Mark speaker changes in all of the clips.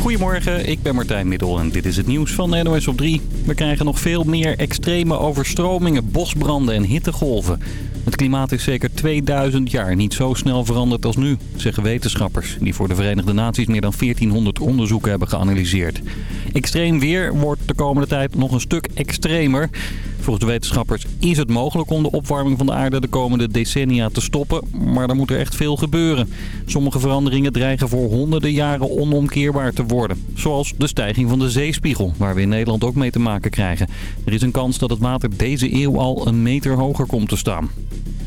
Speaker 1: Goedemorgen, ik ben Martijn Middel en dit is het nieuws van NOS op 3. We krijgen nog veel meer extreme overstromingen, bosbranden en hittegolven. Het klimaat is zeker 2000 jaar niet zo snel veranderd als nu, zeggen wetenschappers... die voor de Verenigde Naties meer dan 1400 onderzoeken hebben geanalyseerd. Extreem weer wordt de komende tijd nog een stuk extremer. Volgens de wetenschappers is het mogelijk om de opwarming van de aarde de komende decennia te stoppen. Maar dan moet er echt veel gebeuren. Sommige veranderingen dreigen voor honderden jaren onomkeerbaar te worden. Zoals de stijging van de zeespiegel, waar we in Nederland ook mee te maken krijgen. Er is een kans dat het water deze eeuw al een meter hoger komt te staan.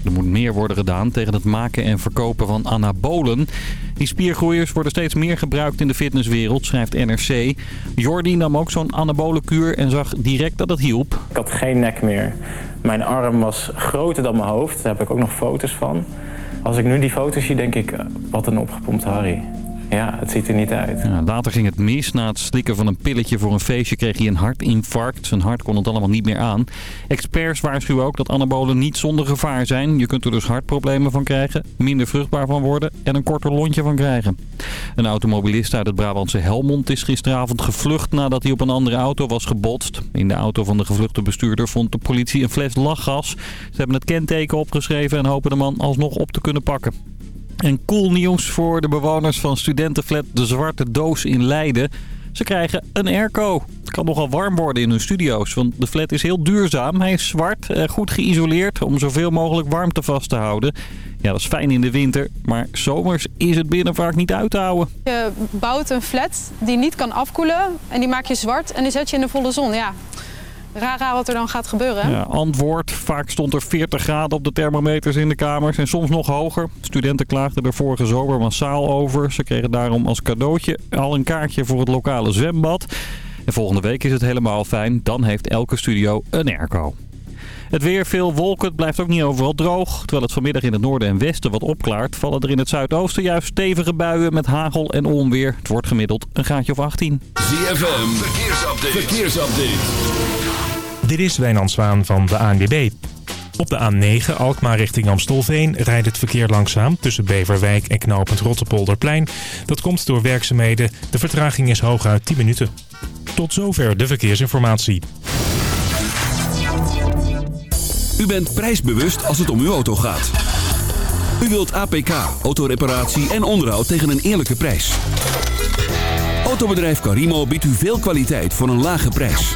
Speaker 1: Er moet meer worden gedaan tegen het maken en verkopen van anabolen. Die spiergroeiers worden steeds meer gebruikt in de fitnesswereld, schrijft NRC. Jordi nam ook zo'n anabole kuur en zag direct dat het hielp.
Speaker 2: Ik had geen nek meer. Mijn arm was groter dan mijn hoofd. Daar heb ik ook nog foto's van. Als ik nu die foto's zie, denk ik, wat een opgepompt Harry. Ja, het ziet er niet uit.
Speaker 1: Ja, later ging het mis. Na het slikken van een pilletje voor een feestje kreeg hij een hartinfarct. Zijn hart kon het allemaal niet meer aan. Experts waarschuwen ook dat anabolen niet zonder gevaar zijn. Je kunt er dus hartproblemen van krijgen, minder vruchtbaar van worden en een korter lontje van krijgen. Een automobilist uit het Brabantse Helmond is gisteravond gevlucht nadat hij op een andere auto was gebotst. In de auto van de gevluchte bestuurder vond de politie een fles lachgas. Ze hebben het kenteken opgeschreven en hopen de man alsnog op te kunnen pakken. En cool nieuws voor de bewoners van studentenflat De Zwarte Doos in Leiden. Ze krijgen een airco. Het kan nogal warm worden in hun studio's, want de flat is heel duurzaam. Hij is zwart, goed geïsoleerd om zoveel mogelijk warmte vast te houden. Ja, dat is fijn in de winter, maar zomers is het binnen vaak niet uit te houden.
Speaker 3: Je bouwt een flat die niet kan afkoelen en die maak je zwart en die zet je in de volle zon. Ja, raar, raar wat er dan gaat gebeuren.
Speaker 1: Ja, antwoord. Vaak stond er 40 graden op de thermometers in de kamers en soms nog hoger. Studenten klaagden er vorige zomer massaal over. Ze kregen daarom als cadeautje al een kaartje voor het lokale zwembad. En volgende week is het helemaal fijn. Dan heeft elke studio een airco. Het weer, veel wolken. Het blijft ook niet overal droog. Terwijl het vanmiddag in het noorden en westen wat opklaart... vallen er in het zuidoosten juist stevige buien met hagel en onweer. Het wordt gemiddeld een gaatje of 18.
Speaker 4: ZFM, verkeersupdate. verkeersupdate.
Speaker 5: Dit is Wijnand Zwaan van de ANWB. Op de A9 Alkmaar richting Amstelveen rijdt het verkeer langzaam tussen Beverwijk en knooppunt Rottepolderplein. Dat komt door werkzaamheden. De vertraging is hooguit 10 minuten. Tot zover de verkeersinformatie.
Speaker 4: U bent prijsbewust als het om uw auto gaat. U wilt APK, autoreparatie en onderhoud tegen een eerlijke prijs. Autobedrijf Carimo biedt u veel kwaliteit voor een lage prijs.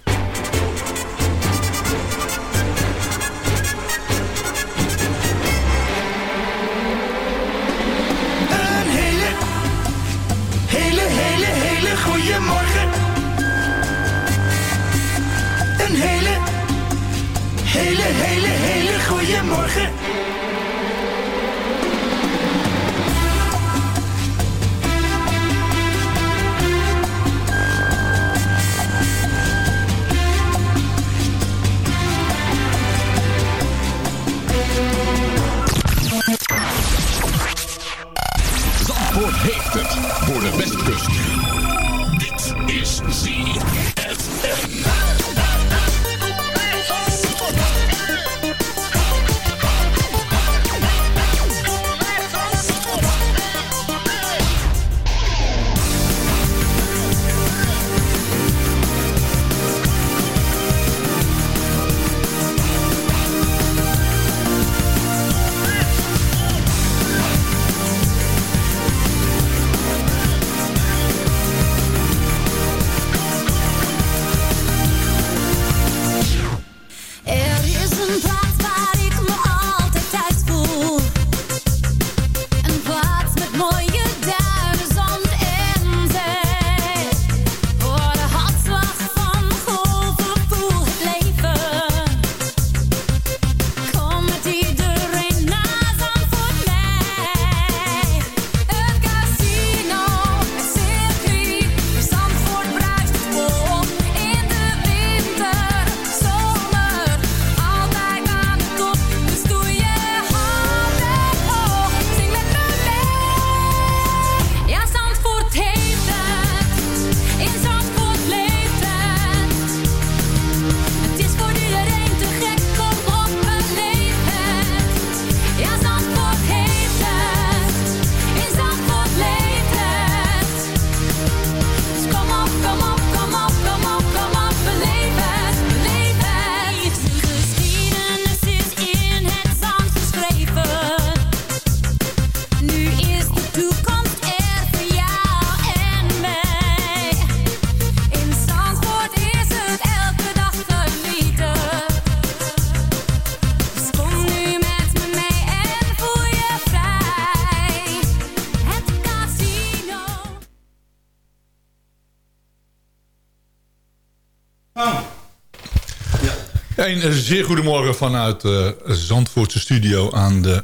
Speaker 6: Een
Speaker 7: eh, zeer goedemorgen vanuit de Zandvoortse studio aan de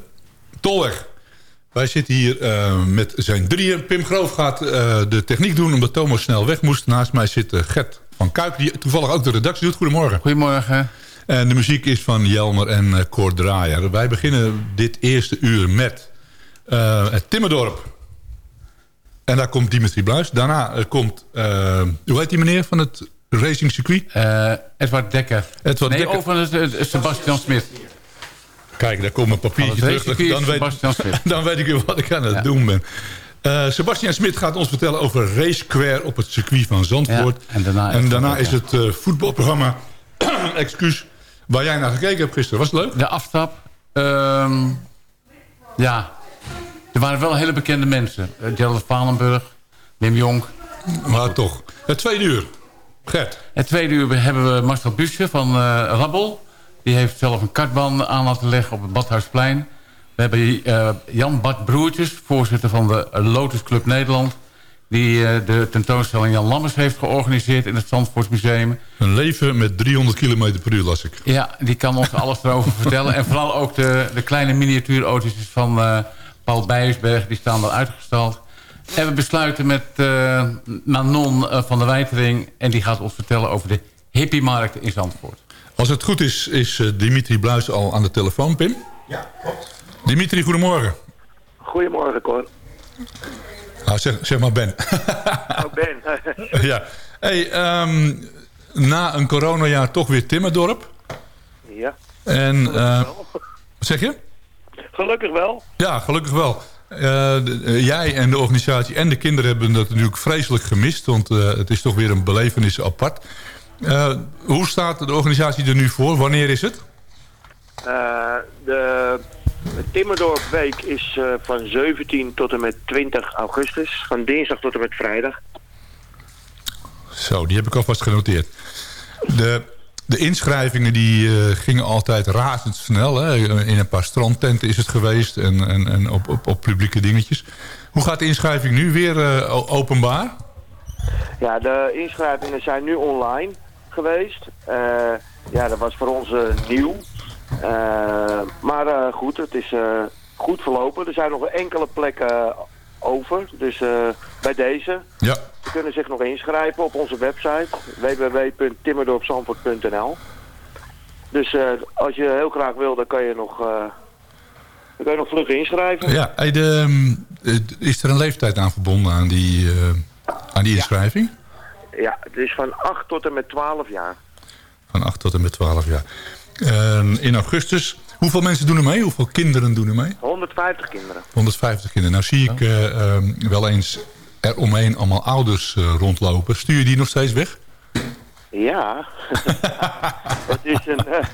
Speaker 7: Tolweg. Wij zitten hier eh, met zijn drieën. Pim Groof gaat eh, de techniek doen omdat Thomas snel weg moest. Naast mij zit eh, Gert van Kuik, die toevallig ook de redactie doet. Goedemorgen.
Speaker 8: Goedemorgen.
Speaker 7: En de muziek is van Jelmer en Cor Draaier. Wij beginnen dit eerste uur met eh, het Timmerdorp. En daar komt Dimitri Bluis. Daarna eh, komt, eh, hoe heet die meneer van het racing circuit?
Speaker 8: Eh, Edward Dekker.
Speaker 7: Edward
Speaker 8: nee,
Speaker 7: Dekker.
Speaker 8: over het Sebastian Smit.
Speaker 7: Kijk, daar komt een papiertje terug. Dan weet, dan weet ik weer wat ik aan het doen ben. Eh Sebastian Smit gaat ons vertellen over Race Square op het circuit van Zandvoort.
Speaker 8: Ja, en daarna
Speaker 7: en
Speaker 8: is
Speaker 7: daarna
Speaker 8: het
Speaker 7: is het eh, voetbalprogramma, excuus, waar jij naar gekeken hebt gisteren. Was het leuk?
Speaker 8: De aftrap. ehm, ja. Er waren wel hele bekende mensen. Uh, Gerald Valenburg, Wim Jonk.
Speaker 7: Maar toch. Het tweede uur. Gert.
Speaker 8: Het tweede uur hebben we Marcel Busje van eh, Rabbel. Die heeft zelf een kartbaan aan laten leggen op het Badhuisplein. We hebben eh, Jan Bart Broertjes, voorzitter van de Lotus Club Nederland... die eh, de tentoonstelling Jan Lammers heeft georganiseerd in het Zandvoortsmuseum.
Speaker 7: Een leven met 300 km per uur las ik.
Speaker 8: Ja, die kan ons alles erover vertellen. En vooral ook de, de kleine miniatuurauto's van Paul Bijersberg, die staan daar uitgestald. En we besluiten met eh, Manon eh, van der Wijtering... en die gaat ons vertellen over de hippiemarkt in Zandvoort.
Speaker 7: Als het goed is, is eh, Dimitri Bluis al aan de telefoon, Pim?
Speaker 9: Ja, klopt.
Speaker 7: Dimitri, goedemorgen.
Speaker 9: Goedemorgen, Cor.
Speaker 7: Nou, zeg, zeg maar Ben.
Speaker 9: Oh, Ben.
Speaker 7: ja. Hey, ehm, na een coronajaar toch weer Timmerdorp.
Speaker 9: ja.
Speaker 7: En, eh, wat zeg je?
Speaker 9: Gelukkig wel.
Speaker 7: Ja, gelukkig wel. Eh, de- eh, jij en de organisatie en de kinderen hebben dat natuurlijk vreselijk gemist. Want eh, het is toch weer een belevenis apart. Hoe staat de organisatie er nu voor? Wanneer is het?
Speaker 9: De Timmerdorp Week is van 17 tot en met 20 augustus. Van dinsdag tot en met vrijdag.
Speaker 7: Zo, die heb ik alvast genoteerd. De, de inschrijvingen die eh, gingen altijd razendsnel. Hè? In een paar strandtenten is het geweest en, en, en op, op, op publieke dingetjes. Hoe gaat de inschrijving nu weer eh, openbaar?
Speaker 9: Ja, de inschrijvingen zijn nu online geweest. Eh, ja, dat was voor ons nieuw. Maar goed, het is goed verlopen. Er zijn nog enkele plekken over. Dus eh, bij deze.
Speaker 7: Ja.
Speaker 9: Ze kunnen zich nog inschrijven op onze website www.timmerdorpzandvoort.nl Dus eh, als je heel graag wil, dan kan je nog, eh, dan kan je nog vlug inschrijven.
Speaker 7: Ja, hey, de, ehm, eh, is er een leeftijd aan verbonden aan die, aan die inschrijving?
Speaker 9: Ja, het is van 8 tot en met 12 jaar.
Speaker 7: Van 8 tot en met 12 jaar. En in augustus, hoeveel mensen doen er mee? Hoeveel kinderen doen er mee?
Speaker 9: 150 kinderen.
Speaker 7: 150 kinderen. Nou zie ik eh, ehm, wel eens eromheen allemaal ouders eh, rondlopen. Stuur je die nog steeds weg?
Speaker 9: Ja, het, is een, eh,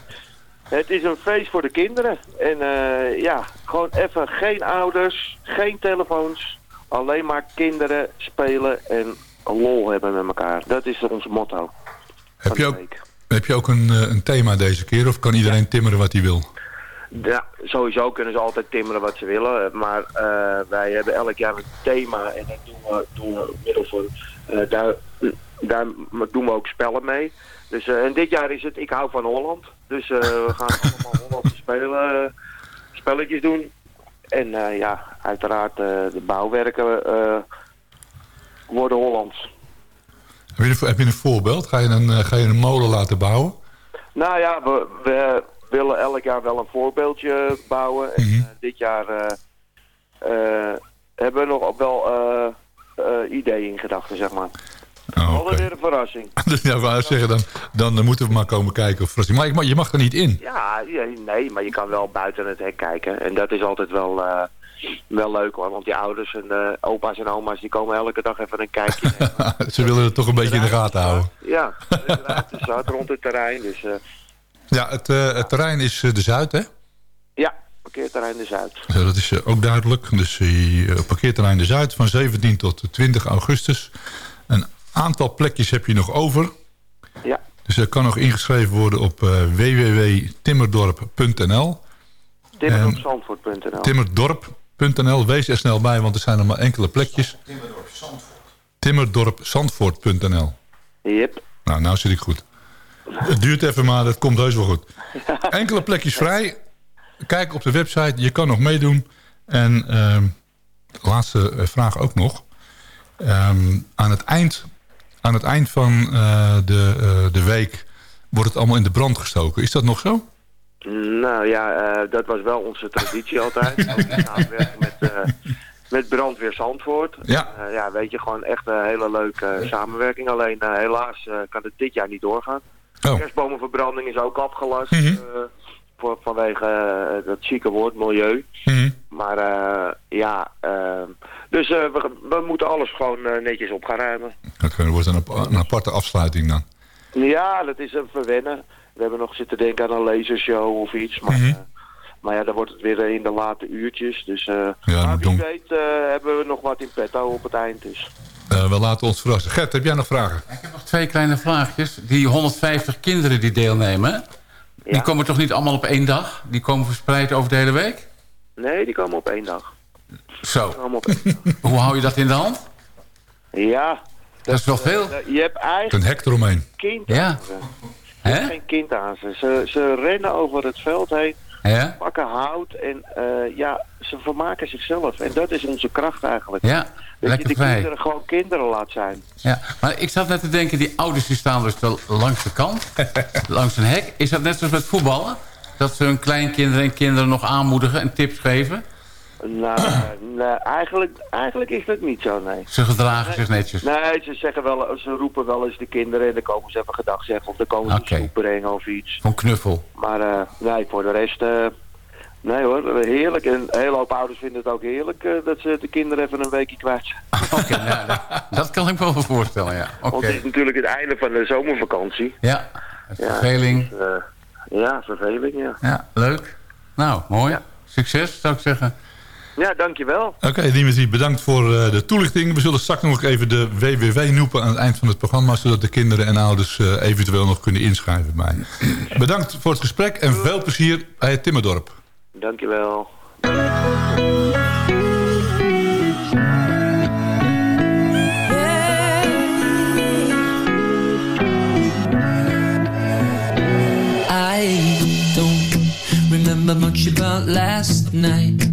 Speaker 9: het is een feest voor de kinderen. En eh, ja, gewoon even geen ouders, geen telefoons. Alleen maar kinderen spelen en lol hebben met elkaar. Dat is ons motto.
Speaker 7: Heb je ook, heb je ook een, een thema deze keer? Of kan iedereen timmeren wat hij wil?
Speaker 9: Ja, sowieso kunnen ze altijd timmeren wat ze willen. Maar eh, wij hebben elk jaar een thema en dat doen we, doen we middel van... eh, daar, daar doen we ook spellen mee. Dus, eh, en dit jaar is het Ik hou van Holland. Dus we gaan allemaal Hollandse spelen, spelletjes doen. En ja, uiteraard de bouwwerken worden Hollands.
Speaker 7: Heb je een, heb je een voorbeeld? Ga je een, ga je een molen laten bouwen?
Speaker 9: Nou ja, we, we willen elk jaar wel een voorbeeldje bouwen. En eh, dit jaar eh, eh, hebben we nog wel ideeën in gedachten, zeg maar.
Speaker 7: Oh,
Speaker 9: weer een verrassing.
Speaker 7: Dus ja, wou zeggen, dan, dan moeten we maar komen kijken. Of, maar je mag er niet in.
Speaker 9: Ja, nee, maar je kan wel buiten het hek kijken. En dat is altijd wel, wel leuk hoor. Want die ouders en opa's en oma's die komen elke dag even een kijkje nemen.
Speaker 7: Ze willen het toch een beetje in de gaten houden.
Speaker 9: ja, het rond het terrein. Dus
Speaker 7: Ja, het, eh, het terrein is eh, de Zuid, hè?
Speaker 9: ja, parkeerterrein de Zuid.
Speaker 7: Ja, dat is eh, ook duidelijk. Dus eh, parkeerterrein de Zuid van 17 tot 20 augustus. Een aantal plekjes heb je nog over.
Speaker 9: Ja.
Speaker 7: Dus er kan nog ingeschreven worden op eh, www.timmerdorp.nl.
Speaker 9: Timmerdorpzandvoort.nl
Speaker 7: Timmerdorp.nl. Wees er snel bij, want er zijn er maar enkele plekjes. Timmerdorpzandvoort.nl.
Speaker 9: Yep.
Speaker 7: Nou, nou zit ik goed. Het duurt even, maar dat komt heus wel goed. Enkele plekjes vrij. Kijk op de website, je kan nog meedoen. En ehm, laatste eh, vraag ook nog. Ehm, aan, het eind, aan het eind van eh, de, eh, de week wordt het allemaal in de brand gestoken. Is dat nog zo?
Speaker 9: Nou ja, dat was wel onze traditie altijd. Samenwerking met, met Brandweer Zandvoort.
Speaker 7: Ja.
Speaker 9: Ja, weet je, gewoon echt een hele leuke samenwerking. Alleen helaas kan het dit jaar niet doorgaan.
Speaker 7: Oh.
Speaker 9: Kerstbomenverbranding is ook afgelast.
Speaker 7: Mhm.
Speaker 9: eh, voor, vanwege eh, dat chique woord, milieu.
Speaker 7: Mhm.
Speaker 9: Maar eh, ja, eh, dus we, we moeten alles gewoon netjes op gaan ruimen.
Speaker 7: Oké, er wordt een, ap- een aparte afsluiting dan.
Speaker 9: Ja, dat is een verwennen. We hebben nog zitten denken aan een lasershow of iets. Maar,
Speaker 7: Mhm.
Speaker 9: maar ja, dan wordt het weer in de late uurtjes. Dus eh
Speaker 7: Ja,
Speaker 9: maar wie
Speaker 7: dom.
Speaker 9: weet hebben we nog wat in petto op het eind. Dus.
Speaker 7: Eh, we laten ons verrassen. Gert, heb jij nog vragen?
Speaker 8: Ik heb nog twee kleine vraagjes. Die 150 kinderen die deelnemen... die komen toch niet allemaal op één dag? Die komen verspreid over de hele week?
Speaker 9: Nee, die komen op één dag.
Speaker 8: Zo.
Speaker 9: Die komen op één dag.
Speaker 8: Hoe hou je dat in de hand?
Speaker 9: Ja.
Speaker 8: Dat is wel veel.
Speaker 9: Eh, Je hebt eigenlijk
Speaker 7: Een hek eromheen.
Speaker 9: kind
Speaker 8: Ja.
Speaker 9: geen kind aan ze. ze. Ze rennen over het veld heen,
Speaker 8: Ja?
Speaker 9: pakken hout en eh, ja, ze vermaken zichzelf. En dat is onze kracht eigenlijk.
Speaker 8: Ja,
Speaker 9: Dat je de kinderen gewoon kinderen laat zijn.
Speaker 8: Ja, maar ik zat net te denken, die ouders die staan dus wel langs de kant, langs een hek. Is dat net zoals met voetballen? Dat ze hun kleinkinderen en kinderen nog aanmoedigen en tips geven?
Speaker 9: Nou, nee, eigenlijk, eigenlijk is dat niet zo, nee.
Speaker 8: Ze gedragen zich netjes.
Speaker 9: Nee, ze, zeggen wel, ze roepen wel eens de kinderen en dan komen ze even gedag zeggen of dan komen ze een snoep brengen of iets.
Speaker 8: Van knuffel.
Speaker 9: Maar eh, nee, voor de rest, eh, nee hoor, heerlijk. En een hele hoop ouders vinden het ook heerlijk eh, dat ze de kinderen even een weekje kwijt zijn.
Speaker 8: Oké, nou, dat, dat kan ik me wel voorstellen, ja. Oké.
Speaker 9: Want het is natuurlijk het einde van de zomervakantie.
Speaker 8: Ja, verveling.
Speaker 9: dus, eh, ja, verveling, ja.
Speaker 8: Ja, leuk. Nou, mooi. Succes, zou ik zeggen.
Speaker 9: Ja, dankjewel.
Speaker 7: Oké, Dimitri, bedankt voor eh, de toelichting. We zullen straks nog even de WWW noemen aan het eind van het programma... zodat de kinderen en ouders eh, eventueel nog kunnen inschrijven bij. Bedankt voor het gesprek en veel plezier bij het Timmerdorp.
Speaker 9: Dankjewel.
Speaker 10: I don't remember much about last night.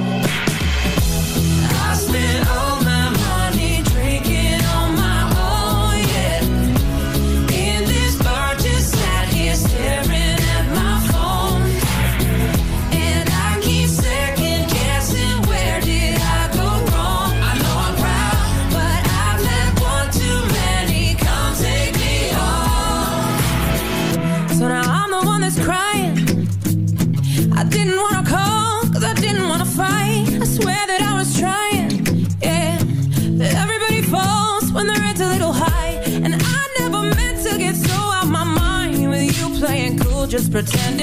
Speaker 10: I pretending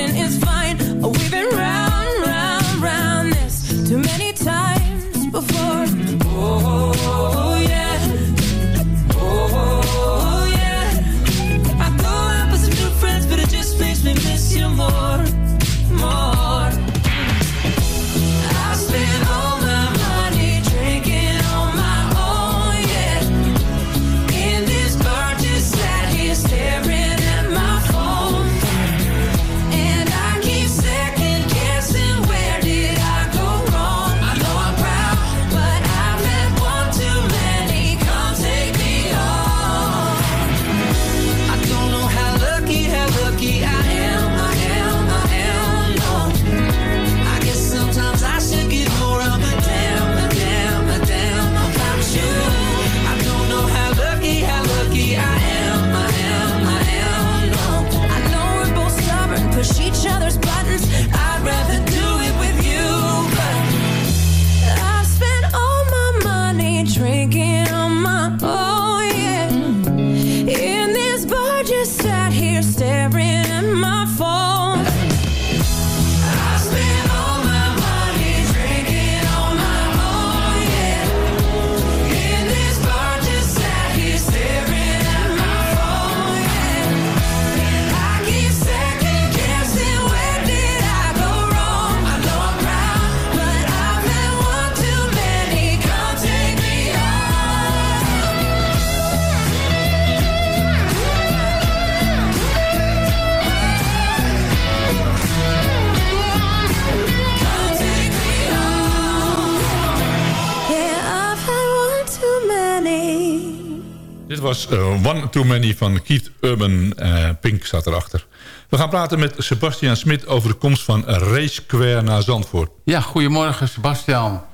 Speaker 7: was eh, One Too Many van Keith Urban. Eh, Pink staat erachter. We gaan praten met Sebastian Smit over de komst van Race Square naar Zandvoort.
Speaker 8: Ja, goedemorgen Sebastian.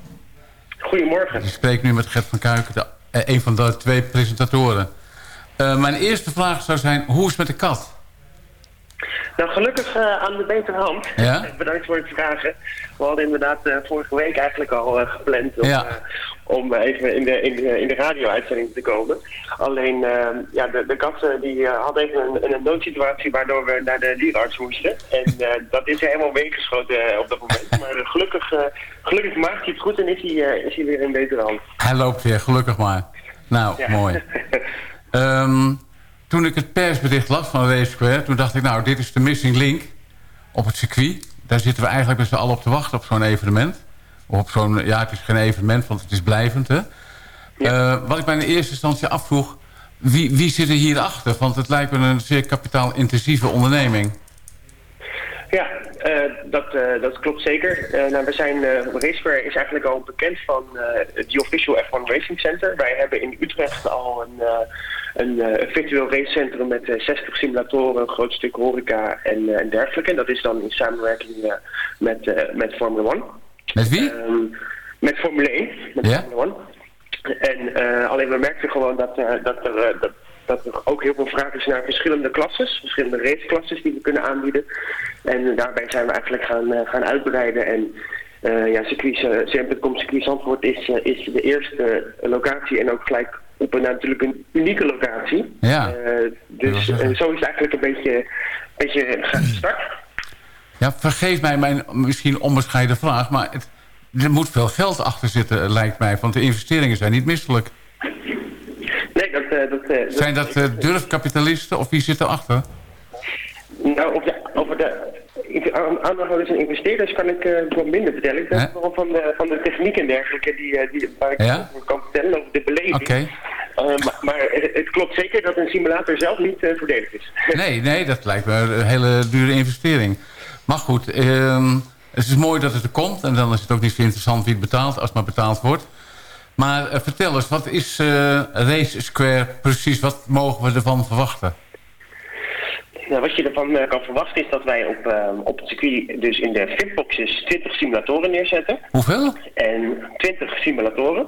Speaker 11: Goedemorgen.
Speaker 8: Ik spreek nu met Gert van Kuiken, de, eh, een van de twee presentatoren. Eh, mijn eerste vraag zou zijn, hoe is het met de kat?
Speaker 11: Nou, gelukkig aan de betere hand.
Speaker 8: Ja?
Speaker 11: Bedankt voor het vragen. We hadden inderdaad eh, vorige week eigenlijk al gepland om,
Speaker 8: Ja.
Speaker 11: Om even in de, in de, in de radio-uitzending te komen. Alleen, eh, ja, de, de kat eh, die eh, had even een, een noodsituatie waardoor we naar de dierenarts moesten. En eh, dat is helemaal meegeschoten eh, op dat moment. Maar gelukkig, gelukkig maakt hij het goed en is hij, is hij weer in betere hand.
Speaker 8: Hij loopt weer, gelukkig maar. Nou,
Speaker 11: Ja.
Speaker 8: mooi. Ehm, toen ik het persbericht las van Race Square... toen dacht ik, nou, dit is de missing link op het circuit. Daar zitten we eigenlijk met z'n allen op te wachten op zo'n evenement. Op zo'n, ja, het is geen evenement, want het is blijvend, hè. Eh, wat ik mij in eerste instantie afvroeg... Wie, wie zit er hierachter? Want het lijkt me een zeer kapitaalintensieve onderneming.
Speaker 11: Ja, eh, dat, eh, dat klopt zeker. Eh, nou, we zijn, Raceware is eigenlijk al bekend van het Official F1 Racing Center. Wij hebben in Utrecht al een, een virtueel racecentrum met eh, 60 simulatoren, een groot stuk horeca en, en dergelijke. En dat is dan in samenwerking met, met Formula One.
Speaker 8: Met wie?
Speaker 11: Ehm, met Formule 1. Met
Speaker 8: Ja?
Speaker 11: Formula One. En eh, alleen we merkten gewoon dat, eh, dat, er, eh, dat, dat er ook heel veel vraag is naar verschillende klasses. Verschillende raceklasses die we kunnen aanbieden. En daarbij zijn we eigenlijk gaan, gaan uitbreiden. En eh ja, circuit, uh, CM.com Circuit Zandvoort is, is de eerste locatie en ook gelijk op een natuurlijk een unieke locatie.
Speaker 8: Ja.
Speaker 11: Dus zo is het eigenlijk een beetje, beetje gestart.
Speaker 8: Ja, vergeef mij mijn misschien onbescheiden vraag... maar het, er moet veel geld achter zitten, lijkt mij. Want de investeringen zijn niet misselijk.
Speaker 11: Nee, dat... eh, dat eh,
Speaker 8: Zijn dat eh, durfkapitalisten of wie zit erachter?
Speaker 11: Nou, over de, over de aan- aandeelhouders en investeerders kan ik eh, wat minder vertellen. Ik ben vooral van de, van de techniek en dergelijke die, die, waar ik
Speaker 8: Ja?
Speaker 11: over kan vertellen, over de beleving. Maar maar het, het klopt zeker dat een simulator zelf niet eh, voordelig is.
Speaker 8: Nee, nee, dat lijkt me een hele dure investering. Maar goed, ehm, het is mooi dat het er komt. En dan is het ook niet zo interessant wie het betaalt, als het maar betaald wordt. Maar eh, vertel eens, wat is eh, Race Square precies? Wat mogen we ervan verwachten?
Speaker 11: Nou, wat je ervan eh, kan verwachten is dat wij op, op het circuit dus in de fitboxes 20 simulatoren neerzetten.
Speaker 8: Hoeveel?
Speaker 11: En 20 simulatoren.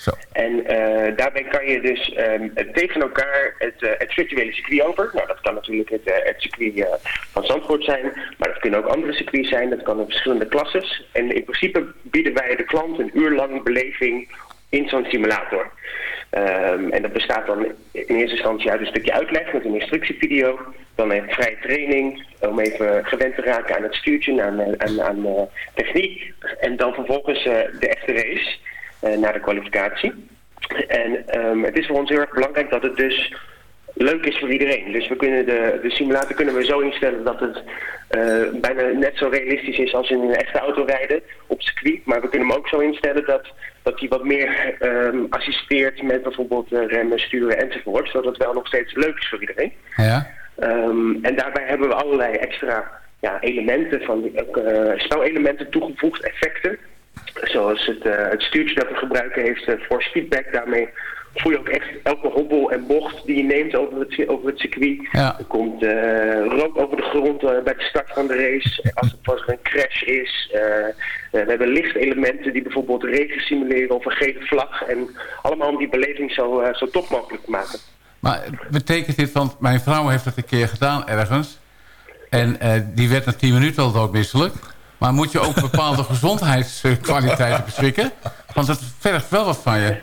Speaker 8: Zo.
Speaker 11: En eh, daarbij kan je dus ehm, tegen elkaar het, eh, het virtuele circuit over. Nou, dat kan natuurlijk het, eh, circuit van Zandvoort zijn, maar dat kunnen ook andere circuits zijn. Dat kan in verschillende klasses. En in principe bieden wij de klant een uur lang beleving in zo'n simulator. Ehm, en dat bestaat dan in eerste instantie uit een stukje uitleg met een instructievideo. Dan een vrije training om even gewend te raken aan het stuurtje, aan, aan, aan techniek. En dan vervolgens de echte race naar de kwalificatie. En ehm, het is voor ons heel erg belangrijk dat het dus leuk is voor iedereen. Dus we kunnen de, de simulator kunnen we zo instellen dat het eh, bijna net zo realistisch is als in een echte auto rijden op circuit. Maar we kunnen hem ook zo instellen dat, dat hij wat meer ehm, assisteert met bijvoorbeeld eh, remmen, sturen enzovoort. Zodat het wel nog steeds leuk is voor iedereen.
Speaker 8: Ja?
Speaker 11: Ehm, en daarbij hebben we allerlei extra ja, elementen, van, eh, spelelementen toegevoegd, effecten. Zoals het, eh, het stuurtje dat we gebruiken heeft eh, force feedback. Daarmee voel je ook echt elke hobbel en bocht die je neemt over het, over het circuit.
Speaker 8: Ja.
Speaker 11: Er komt eh, rook over de grond bij de start van de race. Als, als er een crash is. We hebben lichtelementen die bijvoorbeeld regen simuleren of een gele vlag. En allemaal om die beleving zo, zo top mogelijk te maken.
Speaker 8: Maar betekent dit, want mijn vrouw heeft het een keer gedaan ergens... en die werd na 10 minuten al doodmisselijk... maar moet je ook bepaalde gezondheidskwaliteiten beschikken? Want het vergt wel wat van je.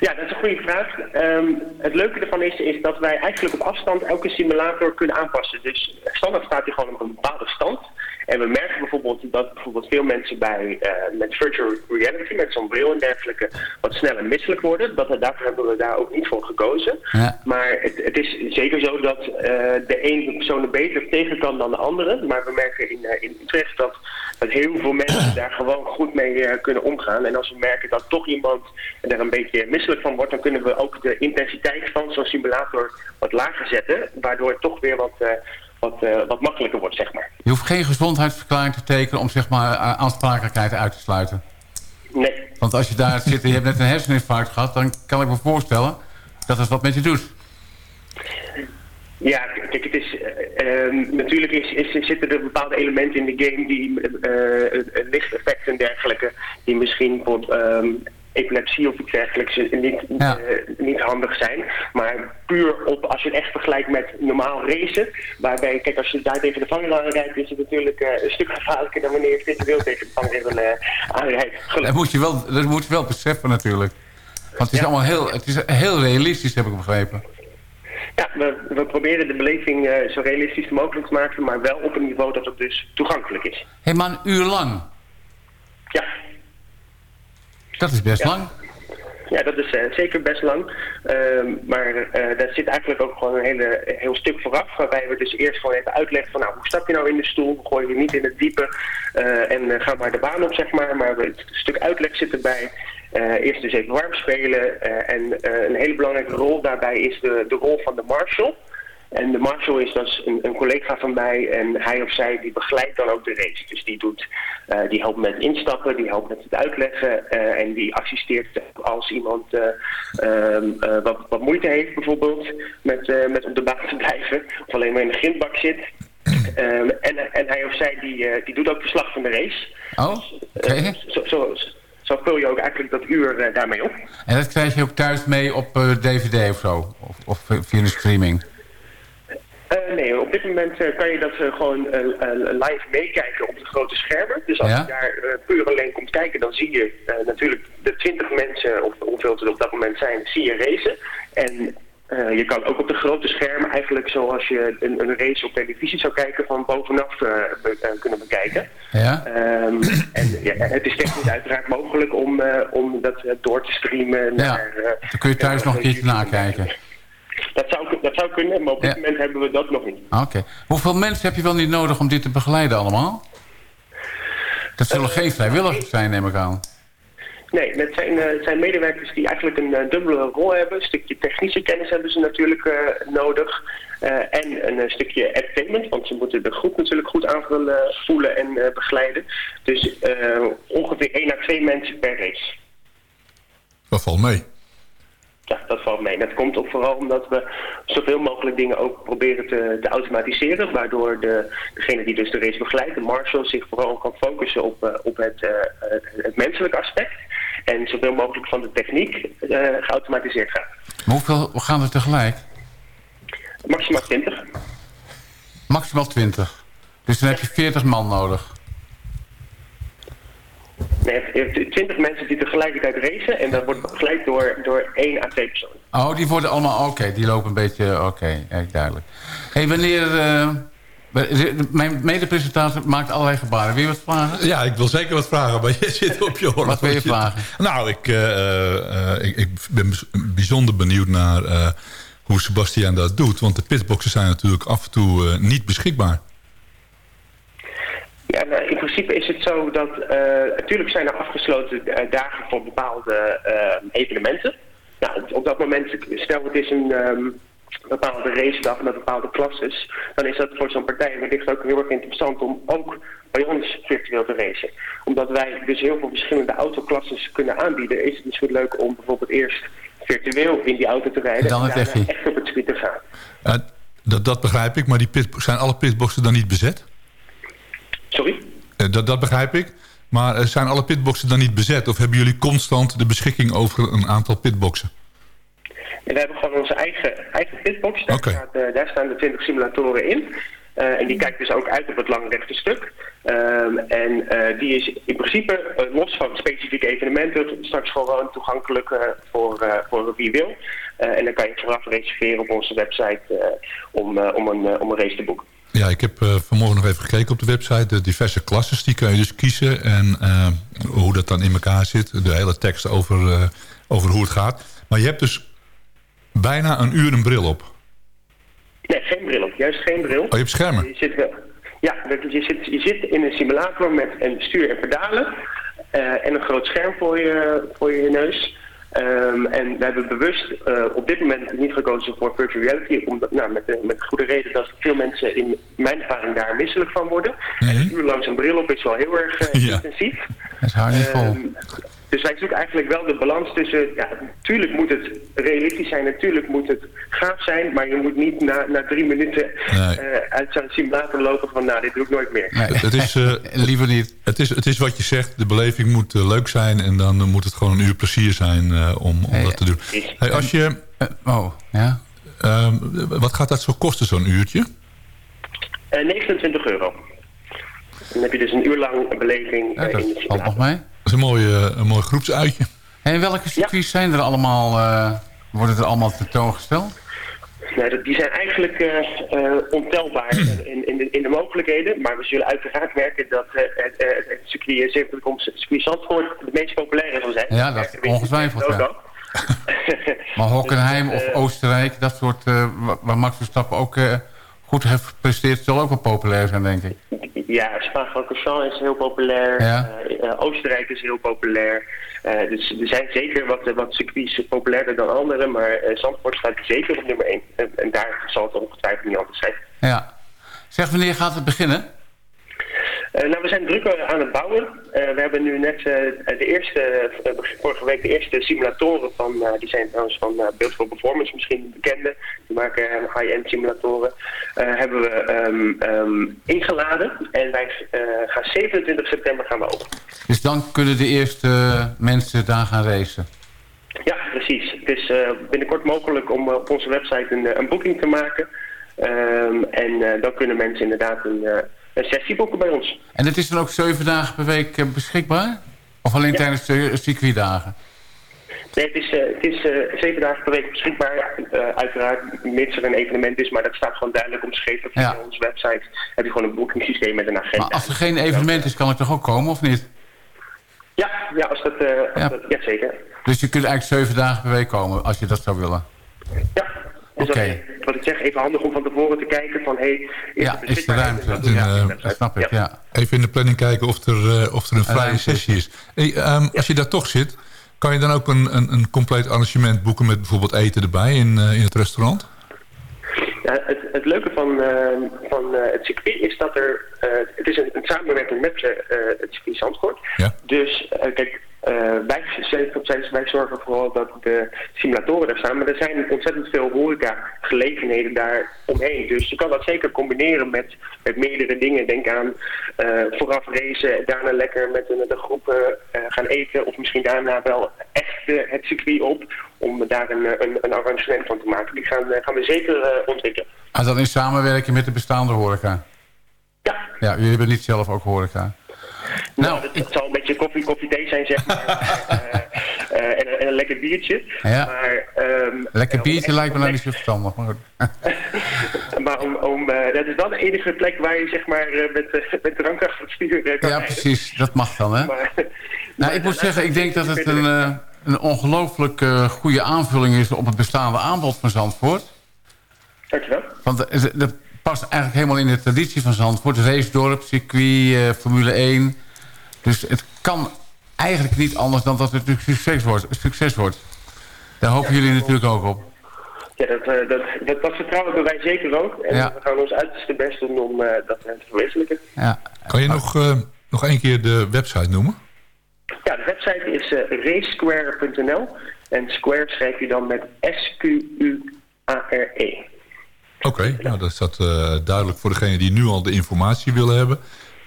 Speaker 11: Ja, dat is een goede vraag. Ehm, het leuke ervan is, is dat wij eigenlijk op afstand elke simulator kunnen aanpassen. Dus standaard staat hij gewoon op een bepaalde stand. En we merken bijvoorbeeld dat bijvoorbeeld veel mensen bij, eh, met virtual reality, met zo'n bril en dergelijke, wat sneller misselijk worden. Dat, daarvoor hebben we daar ook niet voor gekozen.
Speaker 8: Ja.
Speaker 11: Maar het, het is zeker zo dat eh, de ene persoon er beter tegen kan dan de andere. Maar we merken in, eh, in Utrecht dat, dat heel veel mensen daar gewoon goed mee kunnen omgaan. En als we merken dat toch iemand er een beetje misselijk van wordt, dan kunnen we ook de intensiteit van zo'n simulator wat lager zetten. Waardoor het toch weer wat, wat, eh, wat makkelijker wordt, zeg maar.
Speaker 8: Je hoeft geen gezondheidsverklaring te tekenen... om zeg maar aansprakelijkheid uit te sluiten.
Speaker 11: Nee.
Speaker 8: Want als je daar zit en je hebt net een herseninfarct gehad... dan kan ik me voorstellen dat het wat met je doet.
Speaker 11: Ja, kijk, het is, eh, ehm, natuurlijk is, is, zitten er bepaalde elementen in de game die eh, een- een lichteffect en dergelijke, die misschien voor ehm, epilepsie of iets dergelijks niet,
Speaker 8: Ja.
Speaker 11: eh, niet handig zijn. Maar puur op, als je het echt vergelijkt met normaal racen, waarbij, kijk, als je daar tegen de vangrail rijdt, is het natuurlijk eh, een stuk gevaarlijker dan wanneer je virtueel tegen de vangrail eh, aanrijdt.
Speaker 8: Dat moet je wel, dat moet je wel beseffen natuurlijk. Want het is allemaal heel, het is heel realistisch, heb ik begrepen.
Speaker 11: Ja, we, we proberen de beleving eh, zo realistisch mogelijk te maken, maar wel op een niveau dat het dus toegankelijk is.
Speaker 8: Hé, maar een uur lang.
Speaker 11: Ja.
Speaker 8: Dat is best
Speaker 11: Ja.
Speaker 8: lang.
Speaker 11: Ja, dat is eh, zeker best lang. Ehm, maar eh, daar zit eigenlijk ook gewoon een hele, heel stuk vooraf. Waarbij we dus eerst gewoon even uitleggen van nou, hoe stap je nou in de stoel? We gooien je niet in het diepe eh, en ga maar de baan op, zeg maar. Maar we- het stuk uitleg zit erbij. Eerst dus even warm spelen. en een hele belangrijke rol daarbij is de, de rol van de marshal. En de marshal is dus een, een collega van mij en hij of zij die begeleidt dan ook de race. Dus die, doet, eh, die helpt met instappen, die helpt met het uitleggen eh, en die assisteert als iemand eh, ehm, eh, wat, wat moeite heeft bijvoorbeeld met, met op de baan te blijven of alleen maar in de grindbak zit. Ehm, en, en hij of zij die, die doet ook verslag van de race.
Speaker 8: Oh, oké.
Speaker 11: Eh, zo, zo, zo vul je ook eigenlijk dat uur daarmee op.
Speaker 8: En dat krijg je ook thuis mee op DVD of zo? Of, of via de streaming?
Speaker 11: Eh, nee, op dit moment eh, kan je dat eh, gewoon live meekijken op de grote schermen. Dus als
Speaker 8: Ja?
Speaker 11: je daar puur alleen komt kijken, dan zie je natuurlijk de 20 mensen, of hoeveel het er op dat moment zijn, zie je racen. En je kan ook op de grote schermen eigenlijk zoals je een, een race op televisie zou kijken, van bovenaf be- kunnen bekijken.
Speaker 8: Ja?
Speaker 11: Ehm, en ja, het is technisch uiteraard mogelijk om, om dat door te streamen
Speaker 8: Ja,
Speaker 11: naar...
Speaker 8: dan kun je thuis nog een keertje nakijken.
Speaker 11: Dat zou, dat zou kunnen, maar op dit
Speaker 8: Ja.
Speaker 11: moment hebben we dat nog niet.
Speaker 8: Oké. Hoeveel mensen heb je wel niet nodig om dit te begeleiden allemaal? Dat zullen geen vrijwilligers zijn, neem ik aan.
Speaker 11: Nee, het zijn, eh, het zijn medewerkers die eigenlijk een eh, dubbele rol hebben. Een stukje technische kennis hebben ze natuurlijk eh, nodig. Eh, en een stukje entertainment, want ze moeten de groep natuurlijk goed aanvullen, voelen en eh, begeleiden. Dus eh, ongeveer 1 à 2 mensen per race.
Speaker 7: Dat valt mee.
Speaker 11: Ja, dat valt mee. En dat komt ook vooral omdat we zoveel mogelijk dingen ook proberen te, te automatiseren. Waardoor de, degene die dus de race begeleidt, de marshal, zich vooral kan focussen op, eh, op het, eh, het, het menselijke aspect. En zoveel mogelijk van de techniek eh, geautomatiseerd gaat.
Speaker 8: Maar hoeveel gaan er tegelijk?
Speaker 11: Maximaal 20.
Speaker 8: Maximaal 20. Dus dan heb je 40 man nodig.
Speaker 11: Nee, je hebt 20 mensen die tegelijkertijd racen en dat wordt begeleid door, door 1 à 2 personen.
Speaker 8: Oh, die worden allemaal... Oké, die lopen een beetje... Oké, ja, duidelijk. hey, wanneer... eh, mijn medepresentator maakt allerlei gebaren. Wil je wat vragen?
Speaker 7: Ja, ik wil zeker wat vragen, maar je zit op je horloge.
Speaker 8: Wat wil je vragen?
Speaker 7: Nou, ik, eh, eh, ik, ik ben bijzonder benieuwd naar eh, hoe Sebastian dat doet. Want de pitboxen zijn natuurlijk af en toe eh, niet beschikbaar.
Speaker 11: Ja, nou, in principe is het zo dat eh, natuurlijk zijn er afgesloten eh, dagen voor bepaalde eh, evenementen. Nou, op, op dat moment, stel het is een ehm, bepaalde racedag met bepaalde klasses, dan is dat voor zo'n partij wellicht ook heel erg interessant om ook bij ons virtueel te racen. Omdat wij dus heel veel verschillende autoklasses kunnen aanbieden, is het misschien leuk om bijvoorbeeld eerst virtueel in die auto te rijden
Speaker 8: En dan
Speaker 11: daarna echt op het circuit te gaan.
Speaker 7: Eh, dat, dat begrijp ik, maar die pit, zijn alle pitboxen dan niet bezet?
Speaker 11: Sorry?
Speaker 7: Eh, dat, dat begrijp ik. Maar eh, zijn alle pitboxen dan niet bezet? Of hebben jullie constant de beschikking over een aantal pitboxen?
Speaker 11: En we hebben gewoon onze eigen, eigen pitbox. Daar, staat, eh, daar staan de 20 simulatoren in. En die kijkt dus ook uit op het langrechte stuk. Ehm, en die is in principe, los van specifieke evenementen, straks gewoon toegankelijk voor, voor wie wil. En dan kan je vooraf reserveren op onze website om, om, een, om een race te boeken.
Speaker 7: Ja, ik heb eh, vanmorgen nog even gekeken op de website. De diverse klasses, die kan je dus kiezen. En eh, hoe dat dan in elkaar zit. De hele tekst over, eh, over hoe het gaat. Maar je hebt dus bijna een uur een bril op.
Speaker 11: Nee, geen bril op. Juist geen bril.
Speaker 7: Oh, je hebt schermen?
Speaker 11: Je zit wel. Ja, je zit, je zit in een simulator met een stuur en pedalen. en een groot scherm voor je, voor je neus. Ehm, en we hebben bewust eh, op dit moment niet gekozen voor virtual reality. Omdat, nou, met, de, met de goede reden dat veel mensen in mijn ervaring daar misselijk van worden. En een uur lang zo'n bril op is wel heel erg eh,
Speaker 7: Ja.
Speaker 11: intensief.
Speaker 8: Dat je niet vol.
Speaker 11: Ehm, Dus wij zoeken eigenlijk wel de balans tussen, ja, natuurlijk moet het realistisch zijn, natuurlijk moet het gaaf zijn, maar je moet niet na, na drie minuten
Speaker 7: Nee.
Speaker 11: eh, uit zo'n simulator lopen van, nou, dit doe ik nooit meer.
Speaker 7: Het, het is, eh,
Speaker 8: Liever niet.
Speaker 7: Het is, het is wat je zegt, de beleving moet eh, leuk zijn... en dan moet het gewoon een uur plezier zijn eh, om, om dat te doen. Hey, als je,
Speaker 8: oh, ja?
Speaker 7: ehm, wat gaat dat zo kosten, zo'n uurtje?
Speaker 11: Eh, 29 euro. Dan heb je dus een uur lang een beleving eh, in de.
Speaker 8: Valt nog mee.
Speaker 7: Dat is een mooi, eh, een mooi groepsuitje.
Speaker 8: En welke circuits zijn er allemaal, eh, worden er allemaal tentoongesteld?
Speaker 11: Nee, die zijn eigenlijk eh, eh, ontelbaar in, in, de, in de mogelijkheden. Maar we zullen uiteraard merken dat het, eh, het circuit 70 circuit Zandvoort de meest populaire zal zijn.
Speaker 8: Ja, dat ongetwijfeld, ja. Maar Hockenheim
Speaker 11: Dus,
Speaker 8: of Oostenrijk, dat soort, eh, wa- waar Max Verstappen ook eh, goed heeft gepresteerd, zal ook wel populair zijn, denk ik.
Speaker 11: Ja, Spa-Francorchamps is heel populair.
Speaker 8: Ja.
Speaker 11: Eh, eh, Oostenrijk is heel populair. Eh, dus er zijn zeker wat, wat circuits populairder dan andere. Maar Zandvoort staat zeker op nummer 1. En, en daar zal het ongetwijfeld niet anders zijn.
Speaker 8: Ja. Zeg, wanneer gaat het beginnen?
Speaker 11: Eh, nou, we zijn druk aan het bouwen. Eh, we hebben nu net eh, de eerste, vorige week de eerste simulatoren van, die zijn trouwens van Build for Performance, misschien bekende. Die maken high-end simulatoren. Hebben we ehm, ehm, ingeladen. En wij gaan 27 september gaan we open.
Speaker 8: Dus dan kunnen de eerste mensen daar gaan racen.
Speaker 11: Ja, precies. Het is binnenkort mogelijk om op onze website een, een boeking te maken. Ehm, en dan kunnen mensen inderdaad een, een sessie boeken bij ons.
Speaker 8: En het is dan ook zeven dagen per week eh, beschikbaar? Of alleen tijdens de circuitdagen?
Speaker 11: Nee, het is, eh, het is eh, zeven dagen per week beschikbaar. Eh, uiteraard, mits er een evenement is, maar dat staat gewoon duidelijk omschreven op
Speaker 8: Ja.
Speaker 11: onze website. Heb je gewoon een boekingssysteem met een agenda.
Speaker 8: Maar als er geen evenement is, kan ik toch ook komen, of niet?
Speaker 11: Ja, ja, als dat, eh, als
Speaker 8: Ja.
Speaker 11: dat- ja, zeker.
Speaker 8: Dus je kunt eigenlijk zeven dagen per week komen, als je dat zou willen.
Speaker 11: Dus
Speaker 8: Oké.
Speaker 11: dat- wat ik zeg, even handig om van tevoren te kijken van, hey, is
Speaker 8: Ja,
Speaker 11: het
Speaker 8: is de ruimte.
Speaker 11: Dat de
Speaker 8: dat
Speaker 11: website.
Speaker 8: snap ik, ja.
Speaker 7: Even in de planning kijken of er, eh, of er een vrije
Speaker 8: ruimte
Speaker 7: sessie is. Hey, ehm, Als je daar toch zit, kan je dan ook een, een, een compleet arrangement boeken... met bijvoorbeeld eten erbij in, eh, in het restaurant?
Speaker 11: Ja, het, het leuke van, eh, van eh, het circuit is dat er... eh, het is een, een samenwerking met eh, het circuit Zandvoort.
Speaker 7: Ja.
Speaker 11: Dus eh, kijk, eh, wij, wij, wij zorgen vooral dat de simulatoren daar staan. Maar er zijn ontzettend veel horeca-gelegenheden daar omheen. Dus je kan dat zeker combineren met, met meerdere dingen. Denk aan eh, vooraf racen, daarna lekker met de, de groepen eh, gaan eten. Of misschien daarna wel echt eh, het circuit op om daar een, eh, een, een arrangement van te maken. Die gaan, eh, gaan we zeker eh, ontwikkelen.
Speaker 8: En dan in samenwerking met de bestaande horeca?
Speaker 11: Ja.
Speaker 8: Ja, jullie hebben niet zelf ook horeca?
Speaker 11: Nou, dat, dat zal een beetje koffie, koffie, thee zijn, zeg maar. Eh, eh, en, een- en een lekker biertje.
Speaker 8: Ja.
Speaker 11: Maar, ehm,
Speaker 8: Lekker
Speaker 11: om
Speaker 8: biertje lijkt me nou niet zo verstandig, maar goed.
Speaker 11: Maar om, om, eh, dat is wel de enige plek waar je zeg maar eh, met, eh, met drank achter het stuur eh, kan
Speaker 8: Ja,
Speaker 11: rijden.
Speaker 8: precies. Dat mag dan, hè?
Speaker 11: Maar,
Speaker 8: Nou, ik moet zeggen, ik denk dat het een, eh, een ongelooflijk eh, goede aanvulling is op het bestaande aanbod van Zandvoort.
Speaker 11: Dankjewel.
Speaker 8: Want het- het- dat past eigenlijk helemaal in de traditie van Zandvoort. Racedorp, circuit, eh, Formule 1. Dus het kan eigenlijk niet anders dan dat het een succes wordt. Een succes wordt. Daar hopen jullie natuurlijk ook op.
Speaker 11: Ja, dat, eh, dat, dat, dat vertrouwen hebben wij zeker ook. En
Speaker 8: Ja.
Speaker 11: we gaan ons uiterste best doen om eh, dat te verwezenlijken.
Speaker 8: Ja.
Speaker 7: Kan je nog, eh, nog één keer de website noemen?
Speaker 11: Ja, de website is eh racesquare.nl. En square schrijf je dan met S-Q-U-A-R-E.
Speaker 7: Oké, nou dat is dat eh, duidelijk voor degenen die nu al de informatie willen hebben.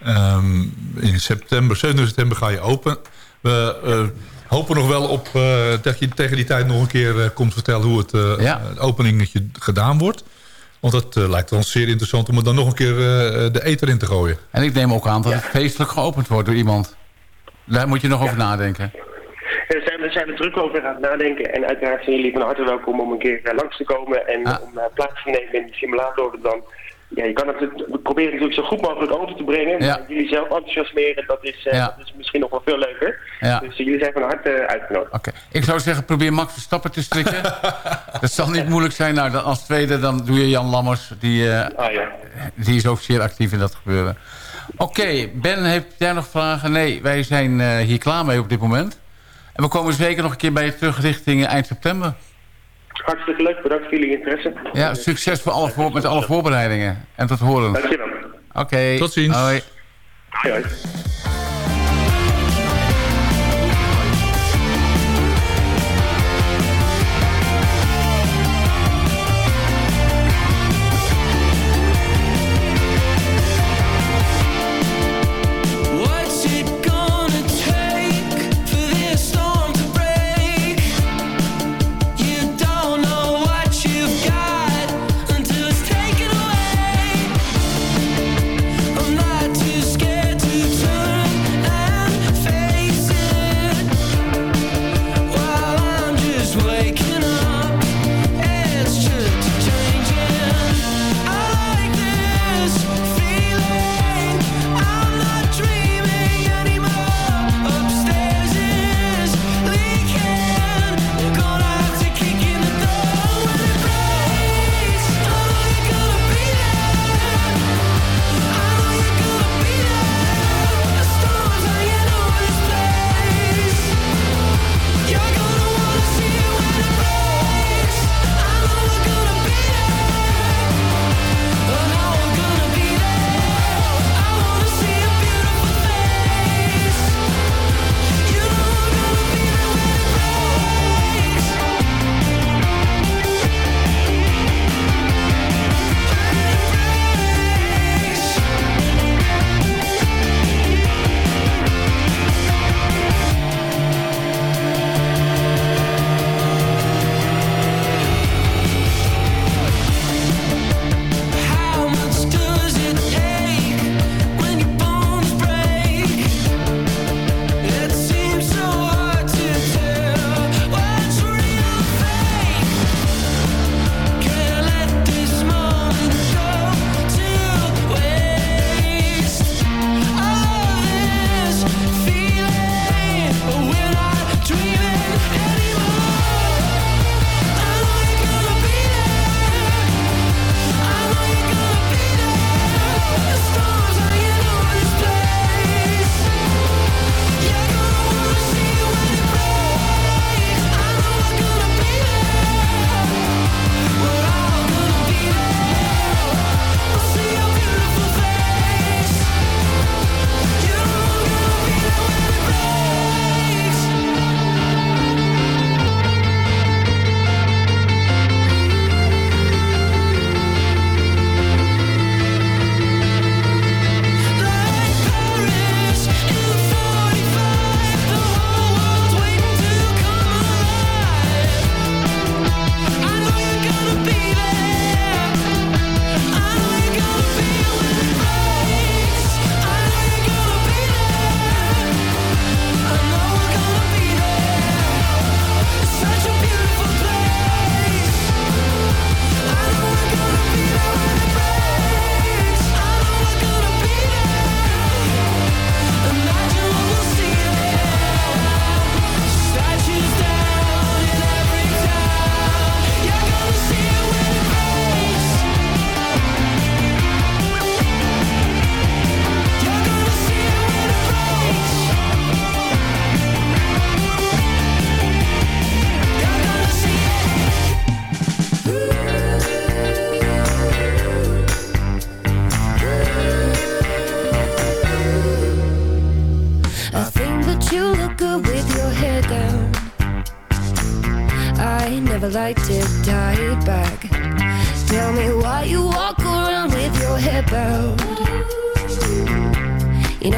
Speaker 7: Ehm, in september, 7 september ga je open. We eh, hopen nog wel op eh, dat je tegen die tijd nog een keer eh, komt vertellen hoe het, eh het openingetje gedaan wordt. Want dat eh, lijkt ons zeer interessant om er dan nog een keer eh, de eter in te gooien.
Speaker 8: En ik neem ook aan dat het feestelijk geopend wordt door iemand. Daar moet je nog over nadenken.
Speaker 11: Daar zijn, we, zijn we druk over aan het nadenken. En uiteraard zijn jullie van harte welkom om een keer langs te komen en om eh, plaats te nemen in de simulator. Dan, ja, je kan het, we proberen het natuurlijk zo goed mogelijk over te brengen.
Speaker 8: Ja.
Speaker 11: Jullie zelf enthousiasmeren, dat is, eh,
Speaker 8: Ja.
Speaker 11: dat is misschien nog wel veel leuker.
Speaker 8: Ja.
Speaker 11: Dus eh, jullie zijn van harte eh, uitgenodigd.
Speaker 8: Oké. Ik zou zeggen, probeer Max Verstappen te strikken. dat zal niet moeilijk zijn. Nou, dan als tweede dan doe je Jan Lammers. Die, eh,
Speaker 11: Ah, ja.
Speaker 8: die is ook zeer actief in dat gebeuren. Oké, Ben, heeft jij nog vragen? Nee, wij zijn eh, hier klaar mee op dit moment. En we komen zeker nog een keer bij je terug richting eind september.
Speaker 11: Hartstikke leuk, bedankt voor jullie interesse.
Speaker 8: Ja, succes voor alle voor, met alle voorbereidingen. En tot horen.
Speaker 11: Dankjewel.
Speaker 8: Oké.
Speaker 7: Tot ziens.
Speaker 8: Hoi.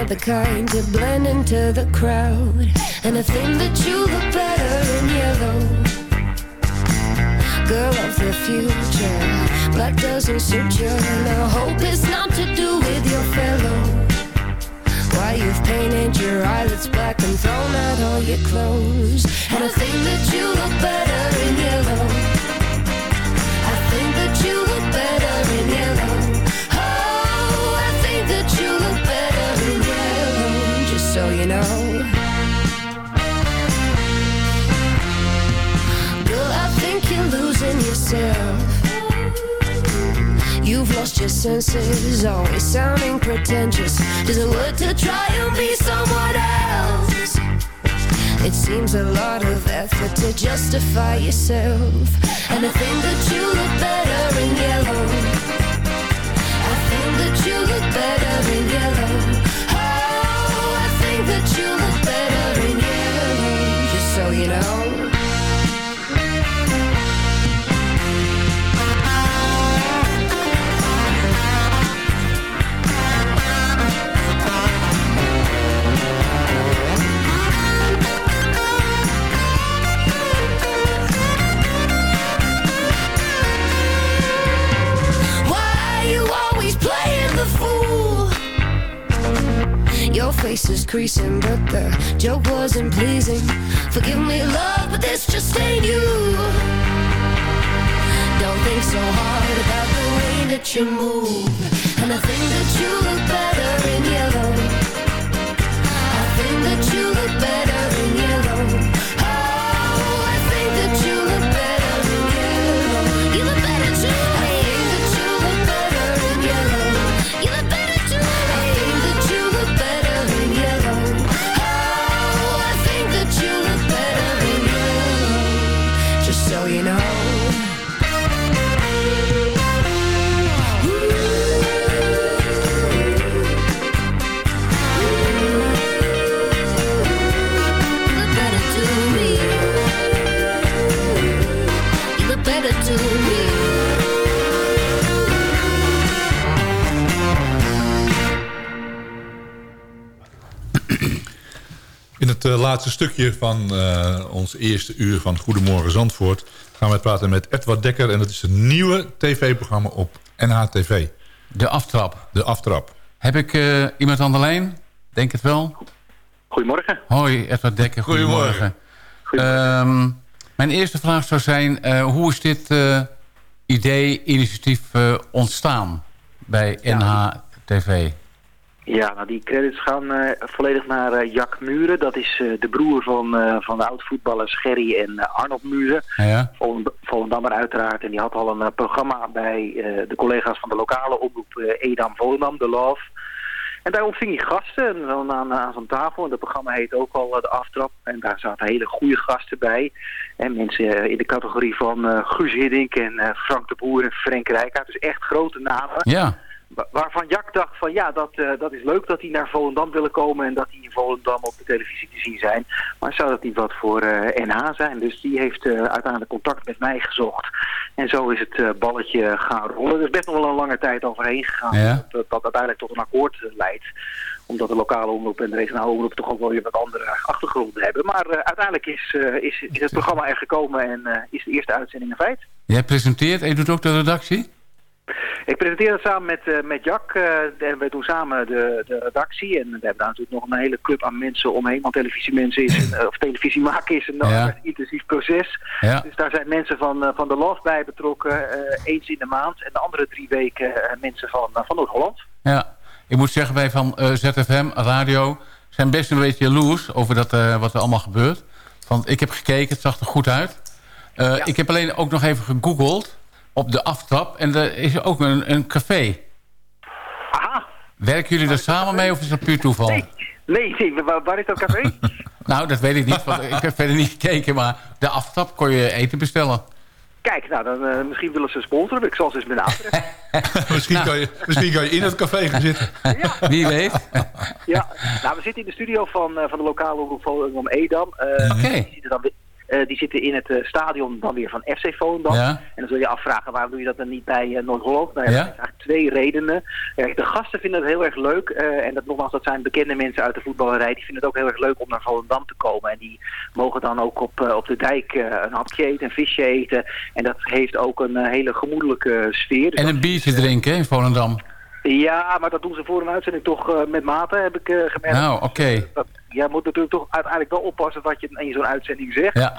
Speaker 12: The kind to blend into the crowd. And I think that you look better in yellow. Girl of the future, black doesn't suit you. And I hope it's not to do with your fellow. Why you've painted your eyelids black and thrown out all your clothes. And I think that you look better in yellow. I think that you look better in yellow. Oh, I think that so you know. Girl, I think you're losing yourself. You've lost your senses, oh, always sounding pretentious. Does it work to try and be someone else? It seems a lot of effort to justify yourself. And I think that you look better in yellow. I think that you look better in yellow that you look better in yellow. Just so you know. Face is creasing, but the joke wasn't pleasing. Forgive me, love, but this just ain't you. Don't think so hard about the way that you move. And I think that you look better in yellow. I think that you look better
Speaker 7: laatste stukje van eh, ons eerste uur van Goedemorgen Zandvoort... gaan wij praten met Edward Dekker. En dat is een nieuwe tv-programma op NHTV.
Speaker 8: De aftrap.
Speaker 7: De aftrap.
Speaker 8: Heb ik eh, iemand aan de lijn? Denk het wel.
Speaker 13: Goedemorgen.
Speaker 8: Hoi, Edward Dekker. Goedemorgen. Ehm, mijn eerste vraag zou zijn... eh, hoe is dit eh, idee, initiatief eh, ontstaan bij NHTV?
Speaker 13: Ja, nou die credits gaan eh, volledig naar eh, Jack Muren. Dat is eh, de broer van, van de oud-voetballers Gerry en Arnold Muren.
Speaker 8: Ja.
Speaker 13: Volend- Volendammer uiteraard. En die had al een programma bij de collega's van de lokale omroep Edam Volendam, The Love. En daar ontving hij gasten en dan aan, aan zo'n tafel. En dat programma heet ook al De Aftrap. En daar zaten hele goede gasten bij. En mensen in de categorie van Guus Hiddink en Frank de Boer en Frank Rijkaard. Dus echt grote namen.
Speaker 8: Ja.
Speaker 13: Wa- Waarvan Jack dacht van ja, dat, eh, dat is leuk dat hij naar Volendam willen komen en dat die in Volendam op de televisie te zien zijn. Maar zou dat niet wat voor eh, NH zijn? Dus die heeft eh, uiteindelijk contact met mij gezocht. En zo is het balletje gaan rollen. Er is best nog wel een lange tijd overheen gegaan.
Speaker 8: Ja.
Speaker 13: Dat, dat uiteindelijk tot een akkoord leidt. Omdat de lokale omroep en de regionale omroep toch ook wel weer wat andere achtergronden hebben. Maar uiteindelijk is, is, is het programma er gekomen en is de eerste uitzending een feit.
Speaker 8: Jij presenteert en je doet ook de redactie?
Speaker 13: Ik presenteer het samen met, eh, met Jack. eh, en wij doen samen de, de redactie. En we hebben daar natuurlijk nog een hele club aan mensen omheen. Want televisiemensen is eh, of televisie maken is een
Speaker 8: Ja.
Speaker 13: intensief proces.
Speaker 8: Ja.
Speaker 13: Dus daar zijn mensen van, van de Love bij betrokken. eens in de maand. En de andere drie weken mensen van, van Noord-Holland.
Speaker 8: Ja. Ik moet zeggen, wij van ZFM, radio... zijn best een beetje jaloers over dat, wat er allemaal gebeurt. Want ik heb gekeken, het zag er goed uit. Ik heb alleen ook nog even gegoogeld op de aftrap. En er is ook een, een café. Werken jullie er samen mee of is dat puur toeval?
Speaker 13: Nee, nee waar, waar is dat café?
Speaker 8: Nou, dat weet ik niet, want ik heb verder niet gekeken. Maar de aftrap kon je eten bestellen.
Speaker 13: Kijk, nou, dan, eh, misschien willen ze sponsoren. Ik zal ze eens benaderen.
Speaker 7: misschien, kan je, misschien kan je in het café gaan zitten.
Speaker 8: Wie weet.
Speaker 13: Ja, nou, we zitten in de studio van, eh, van de lokale omroep Edam. Eh,
Speaker 8: Oké.
Speaker 13: die, zitten dan, weer- die zitten in het eh, stadion dan weer van FC Volendam.
Speaker 8: Ja.
Speaker 13: En dan zul je afvragen, waarom doe je dat dan niet bij eh, Noord-Holland? Nou, ja. Er zijn eigenlijk twee redenen. Eh, de gasten vinden het heel erg leuk. eh, en dat, nogmaals, dat zijn bekende mensen uit de voetballerij. Die vinden het ook heel erg leuk om naar Volendam te komen. En die mogen dan ook op, eh, op de dijk eh, een hapje eten, een visje eten. En dat heeft ook een eh, hele gemoedelijke sfeer. Dus
Speaker 8: En
Speaker 13: dat
Speaker 8: een biertje drinken in Volendam.
Speaker 13: ja, maar dat doen ze voor een uitzending toch eh, met mate, heb ik eh, gemerkt.
Speaker 8: Nou, oké.
Speaker 13: Dat, jij moet natuurlijk toch uiteindelijk wel oppassen wat je in zo'n uitzending zegt.
Speaker 8: Ja.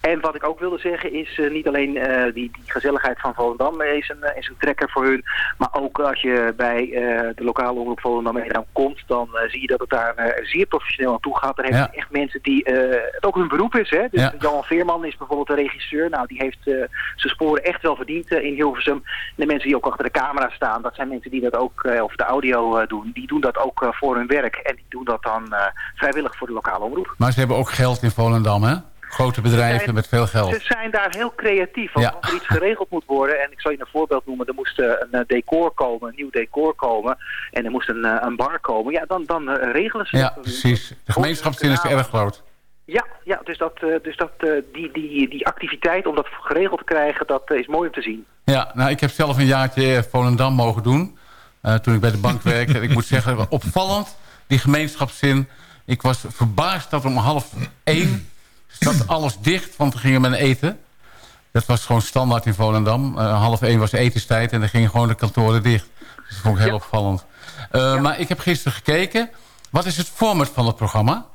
Speaker 13: En wat ik ook wilde zeggen is eh, niet alleen eh, die, die gezelligheid van Volendam is een, eh, is een trekker voor hun. Maar ook als je bij de lokale omroep Volendam Edam komt, dan zie je dat het daar zeer professioneel aan toe gaat. Er hebben
Speaker 8: Ja.
Speaker 13: echt mensen die het ook hun beroep is. Hè? Dus
Speaker 8: Ja.
Speaker 13: Johan Veerman is bijvoorbeeld de regisseur. Nou, die heeft zijn sporen echt wel verdiend in Hilversum. De mensen die ook achter de camera staan, dat zijn mensen die dat ook, of de audio doen, die doen dat ook voor hun werk. En die doen dat dan vrijwillig voor de lokale omroep.
Speaker 8: Maar ze hebben ook geld in Volendam, hè? Grote bedrijven
Speaker 13: zijn-
Speaker 8: met veel geld.
Speaker 13: Ze zijn daar heel creatief. Want
Speaker 8: Ja.
Speaker 13: als er iets geregeld moet worden, en ik zal je een voorbeeld noemen, er moest eh, een eh, decor komen, een nieuw decor komen, en er moest een, eh, een bar komen, ja, dan, dan regelen ze
Speaker 8: Ja,
Speaker 13: dat.
Speaker 8: precies. De gemeenschapszin is erg groot.
Speaker 13: Ja, ja dus, dat, dus dat, die, die, die activiteit om dat geregeld te krijgen, dat is mooi om te zien.
Speaker 8: Ja, nou, ik heb zelf een jaartje Volendam mogen doen. toen ik bij de bank werkte. ik moet zeggen, opvallend, die gemeenschapszin. Ik was verbaasd dat om half één zat alles dicht, want we gingen men eten. Dat was gewoon standaard in Volendam. Eh, half één was etenstijd en dan gingen gewoon de kantoren dicht. Dus dat vond ik heel opvallend. Eh, Maar ik heb gisteren gekeken. Wat is het format van het programma?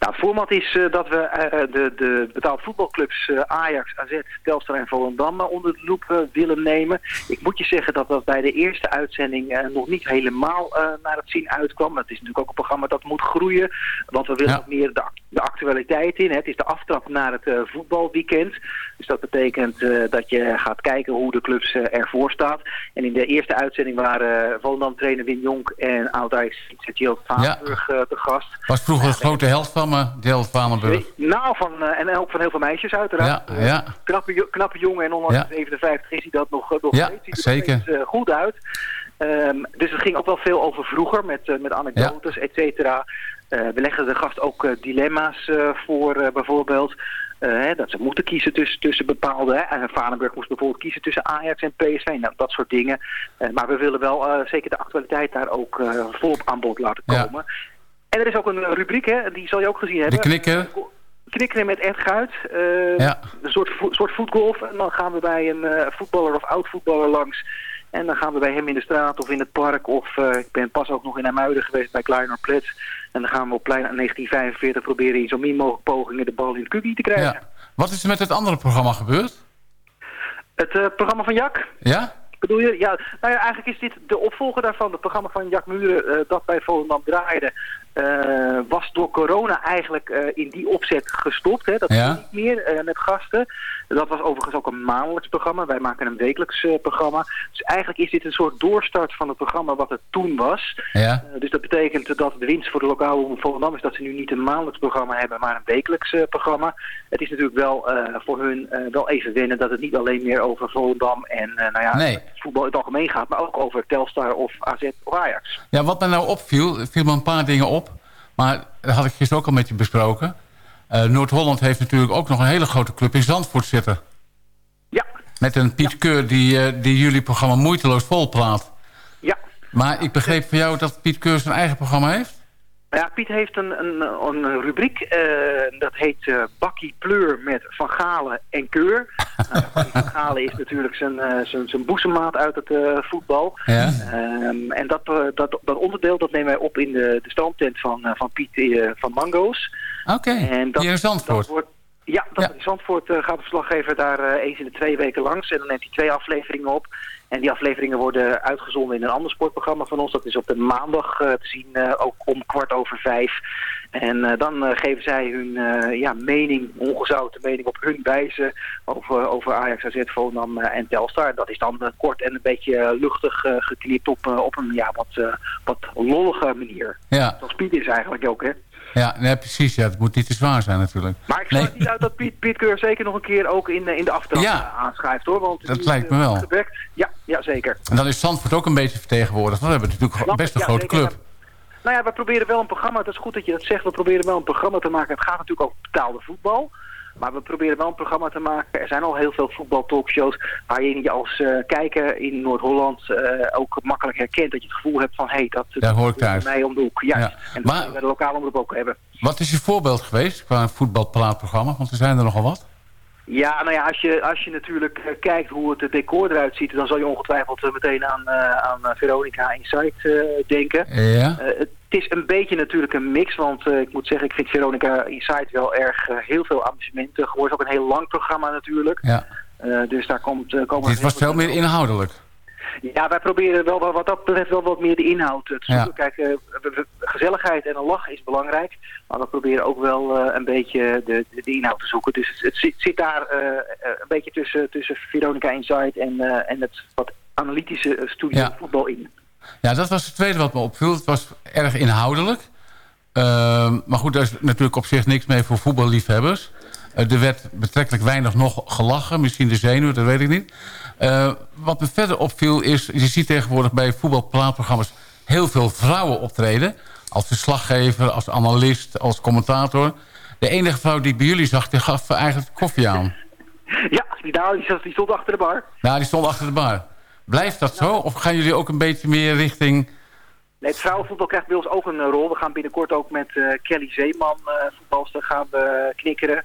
Speaker 13: Nou, het format is eh, dat we eh, de, de betaald voetbalclubs eh, Ajax, AZ, Telstar en Volendam eh, onder de loep eh, willen nemen. Ik moet je zeggen dat dat bij de eerste uitzending eh, nog niet helemaal eh, naar het zien uitkwam. Het is natuurlijk ook een programma dat moet groeien, want we willen
Speaker 8: Ja.
Speaker 13: ook meer de, de actualiteit in. Hè. Het is de aftrap naar het eh, voetbalweekend. Dus dat betekent eh, dat je gaat kijken hoe de clubs eh, ervoor staan. En in de eerste uitzending waren Volendam trainer Wim Jonk en oud-Ajax Jill Vaanburg eh, te gast.
Speaker 8: Was vroeger een grote held van me, Deel Vanenburg.
Speaker 13: Nou, van, eh, en ook van heel veel meisjes uiteraard.
Speaker 8: Ja, ja.
Speaker 13: Eh, Knappe, knappe jongen en ondanks
Speaker 8: Ja.
Speaker 13: de 57 is hij dat nog, eh, nog
Speaker 8: Ja,
Speaker 13: steeds. Ziet er
Speaker 8: zeker.
Speaker 13: steeds, goed uit. Ehm, dus het ging ook wel veel over vroeger met, met anekdotes, et cetera. We leggen de gast ook dilemma's voor bijvoorbeeld. hè, dat ze moeten kiezen tussen, tussen bepaalde... Hè, en Varenburg moest bijvoorbeeld kiezen tussen Ajax en PSV. Nou, dat soort dingen. Maar we willen wel zeker de actualiteit daar ook volop aan bod laten
Speaker 8: Ja.
Speaker 13: En er is ook een eh, rubriek, hè, die zal je ook gezien hebben.
Speaker 8: De knikker.
Speaker 13: Knikkeren met Ed Guit. eh,
Speaker 8: Ja.
Speaker 13: Een soort, soort voetgolf. En dan gaan we bij een eh, voetballer of oud-voetballer langs. En dan gaan we bij hem in de straat of in het park. Of ik ben pas ook nog in Amuiden geweest bij Kleiner Plet. En dan gaan we op plein 1945 proberen in zo min mogelijk pogingen de bal in het kubie te krijgen.
Speaker 8: Ja. Wat is er met het andere programma gebeurd?
Speaker 13: Het programma van Jak.
Speaker 8: Ja?
Speaker 13: Bedoel je? Ja, nou ja, eigenlijk is dit de opvolger daarvan. Het programma van Jack Muren eh, dat bij Volendam draaide... eh, was door corona eigenlijk eh, in die opzet gestopt. Hè. Dat
Speaker 8: Ja.
Speaker 13: niet meer eh, met gasten. Dat was overigens ook een maandelijks programma. Wij maken een wekelijks programma. Dus eigenlijk is dit een soort doorstart van het programma wat het toen was.
Speaker 8: Ja.
Speaker 13: Dus dat betekent dat de winst voor de lokale omroep Volendam is dat ze nu niet een maandelijks programma hebben, maar een wekelijks programma. Het is natuurlijk wel voor hun wel even wennen dat het niet alleen meer over Volendam en nou ja,
Speaker 8: Nee.
Speaker 13: voetbal in het algemeen gaat, maar ook over Telstar of AZ of Ajax.
Speaker 8: Ja, wat me nou opviel, viel me een paar dingen op. Maar dat had ik gisteren ook al met je besproken. Eh, Noord-Holland heeft natuurlijk ook nog een hele grote club in Zandvoort zitten.
Speaker 13: Ja.
Speaker 8: Met een Piet Keur die, eh, die jullie programma moeiteloos volpraat.
Speaker 13: Ja.
Speaker 8: Maar ik begreep van jou dat Piet Keur zijn eigen programma heeft?
Speaker 13: Nou ja, Piet heeft een, een, een rubriek, eh, dat heet eh, Bakkie Pleur met Van Galen en Keur. Nou, van Galen is natuurlijk zijn, eh, zijn, zijn boezemmaat uit het voetbal.
Speaker 8: Ja.
Speaker 13: Ehm, en dat, dat, dat onderdeel dat nemen wij op in de, de stoomtent van, van Piet van Mango's.
Speaker 8: Oké,
Speaker 13: En dat-
Speaker 8: hier in Zandvoort.
Speaker 13: dat wordt- ja, dat in Zandvoort eh, gaat de verslaggever daar eh, eens in de twee weken langs. En dan neemt hij twee afleveringen op. En die afleveringen worden uitgezonden in een ander sportprogramma van ons. Dat is op de maandag eh, te zien, ook om kwart over vijf. En dan geven zij hun ja, mening, ongezouten mening op hun wijze over, over Ajax, AZ, Volendam en Telstar. En dat is dan kort en een beetje luchtig geknipt op, op een ja, wat, wat lollige manier.
Speaker 8: Ja,
Speaker 13: Zoals Piet is eigenlijk ook, hè.
Speaker 8: Ja nee, precies. Ja, het moet niet te zwaar zijn natuurlijk.
Speaker 13: Maar ik sluit niet uit dat Piet, Piet Keur zeker nog een keer ook in, eh, in de aftrap
Speaker 8: Ja.
Speaker 13: eh, aanschrijft hoor. Want
Speaker 8: Dat lijkt me
Speaker 13: eh,
Speaker 8: wel.
Speaker 13: Ja, ja, zeker.
Speaker 8: En dan is Zandvoort ook een beetje vertegenwoordigd. Want we hebben natuurlijk
Speaker 13: Snap
Speaker 8: best een
Speaker 13: ja,
Speaker 8: grote
Speaker 13: zeker.
Speaker 8: club.
Speaker 13: Nou ja, we proberen wel een programma, het is goed dat je dat zegt, we proberen wel een programma te maken. Het gaat natuurlijk over betaalde voetbal. Maar we proberen wel een programma te maken. Er zijn al heel veel voetbaltalkshows waar je als eh, kijker in Noord-Holland eh, ook makkelijk herkent. Dat je het gevoel hebt van, hé, hey, dat,
Speaker 8: Daar hoor ik thuis.
Speaker 13: bij mij om de hoek. Ja.
Speaker 8: Ja.
Speaker 13: En dat
Speaker 8: Maar-
Speaker 13: we bij de lokale omroep ook hebben.
Speaker 8: Wat is je voorbeeld geweest qua voetbalpraatprogramma? Want er zijn er nogal wat.
Speaker 13: Ja, nou ja, als je, als je natuurlijk eh, kijkt hoe het decor eruit ziet, dan zal je ongetwijfeld meteen aan, aan Veronica Insight denken.
Speaker 8: Ja.
Speaker 13: Het is een beetje natuurlijk een mix, want eh, ik moet zeggen, ik vind Veronica Insight wel erg eh, heel veel amusement geworden. Het is ook een heel lang programma natuurlijk.
Speaker 8: Ja.
Speaker 13: Eh, dus daar komt, komen
Speaker 8: Dit was veel meer inhoudelijk.
Speaker 13: Ja, wij proberen wel wat- wat dat betreft wel wat meer de inhoud te zoeken. Kijk, gezelligheid en een lach is belangrijk. Maar we proberen ook wel een beetje de, de, de inhoud te zoeken. Dus het, het zit, zit daar een beetje tussen, tussen Veronica Insight en, en het wat analytische studio
Speaker 8: Ja.
Speaker 13: voetbal in.
Speaker 8: Ja, dat was het tweede wat me opviel. Het was erg inhoudelijk. Ehm, maar goed, daar is natuurlijk op zich niks mee voor voetballiefhebbers. Eh, er werd betrekkelijk weinig nog gelachen. Misschien de zenuwen, dat weet ik niet. Eh, wat me verder opviel is... je ziet tegenwoordig bij voetbalpraatprogramma's... heel veel vrouwen optreden. Als verslaggever, als analist, als commentator. De enige vrouw die ik bij jullie zag... die gaf eigenlijk koffie aan.
Speaker 13: Ja, die stond achter de bar.
Speaker 8: Nou, die stond achter de bar. Blijft dat zo? Of gaan jullie ook een beetje meer richting...
Speaker 13: Nee, het vrouwenvoetbal krijgt bij ons ook een eh, rol. We gaan binnenkort ook met eh, Kelly Zeeman, eh voetbalster, gaan we knikkeren.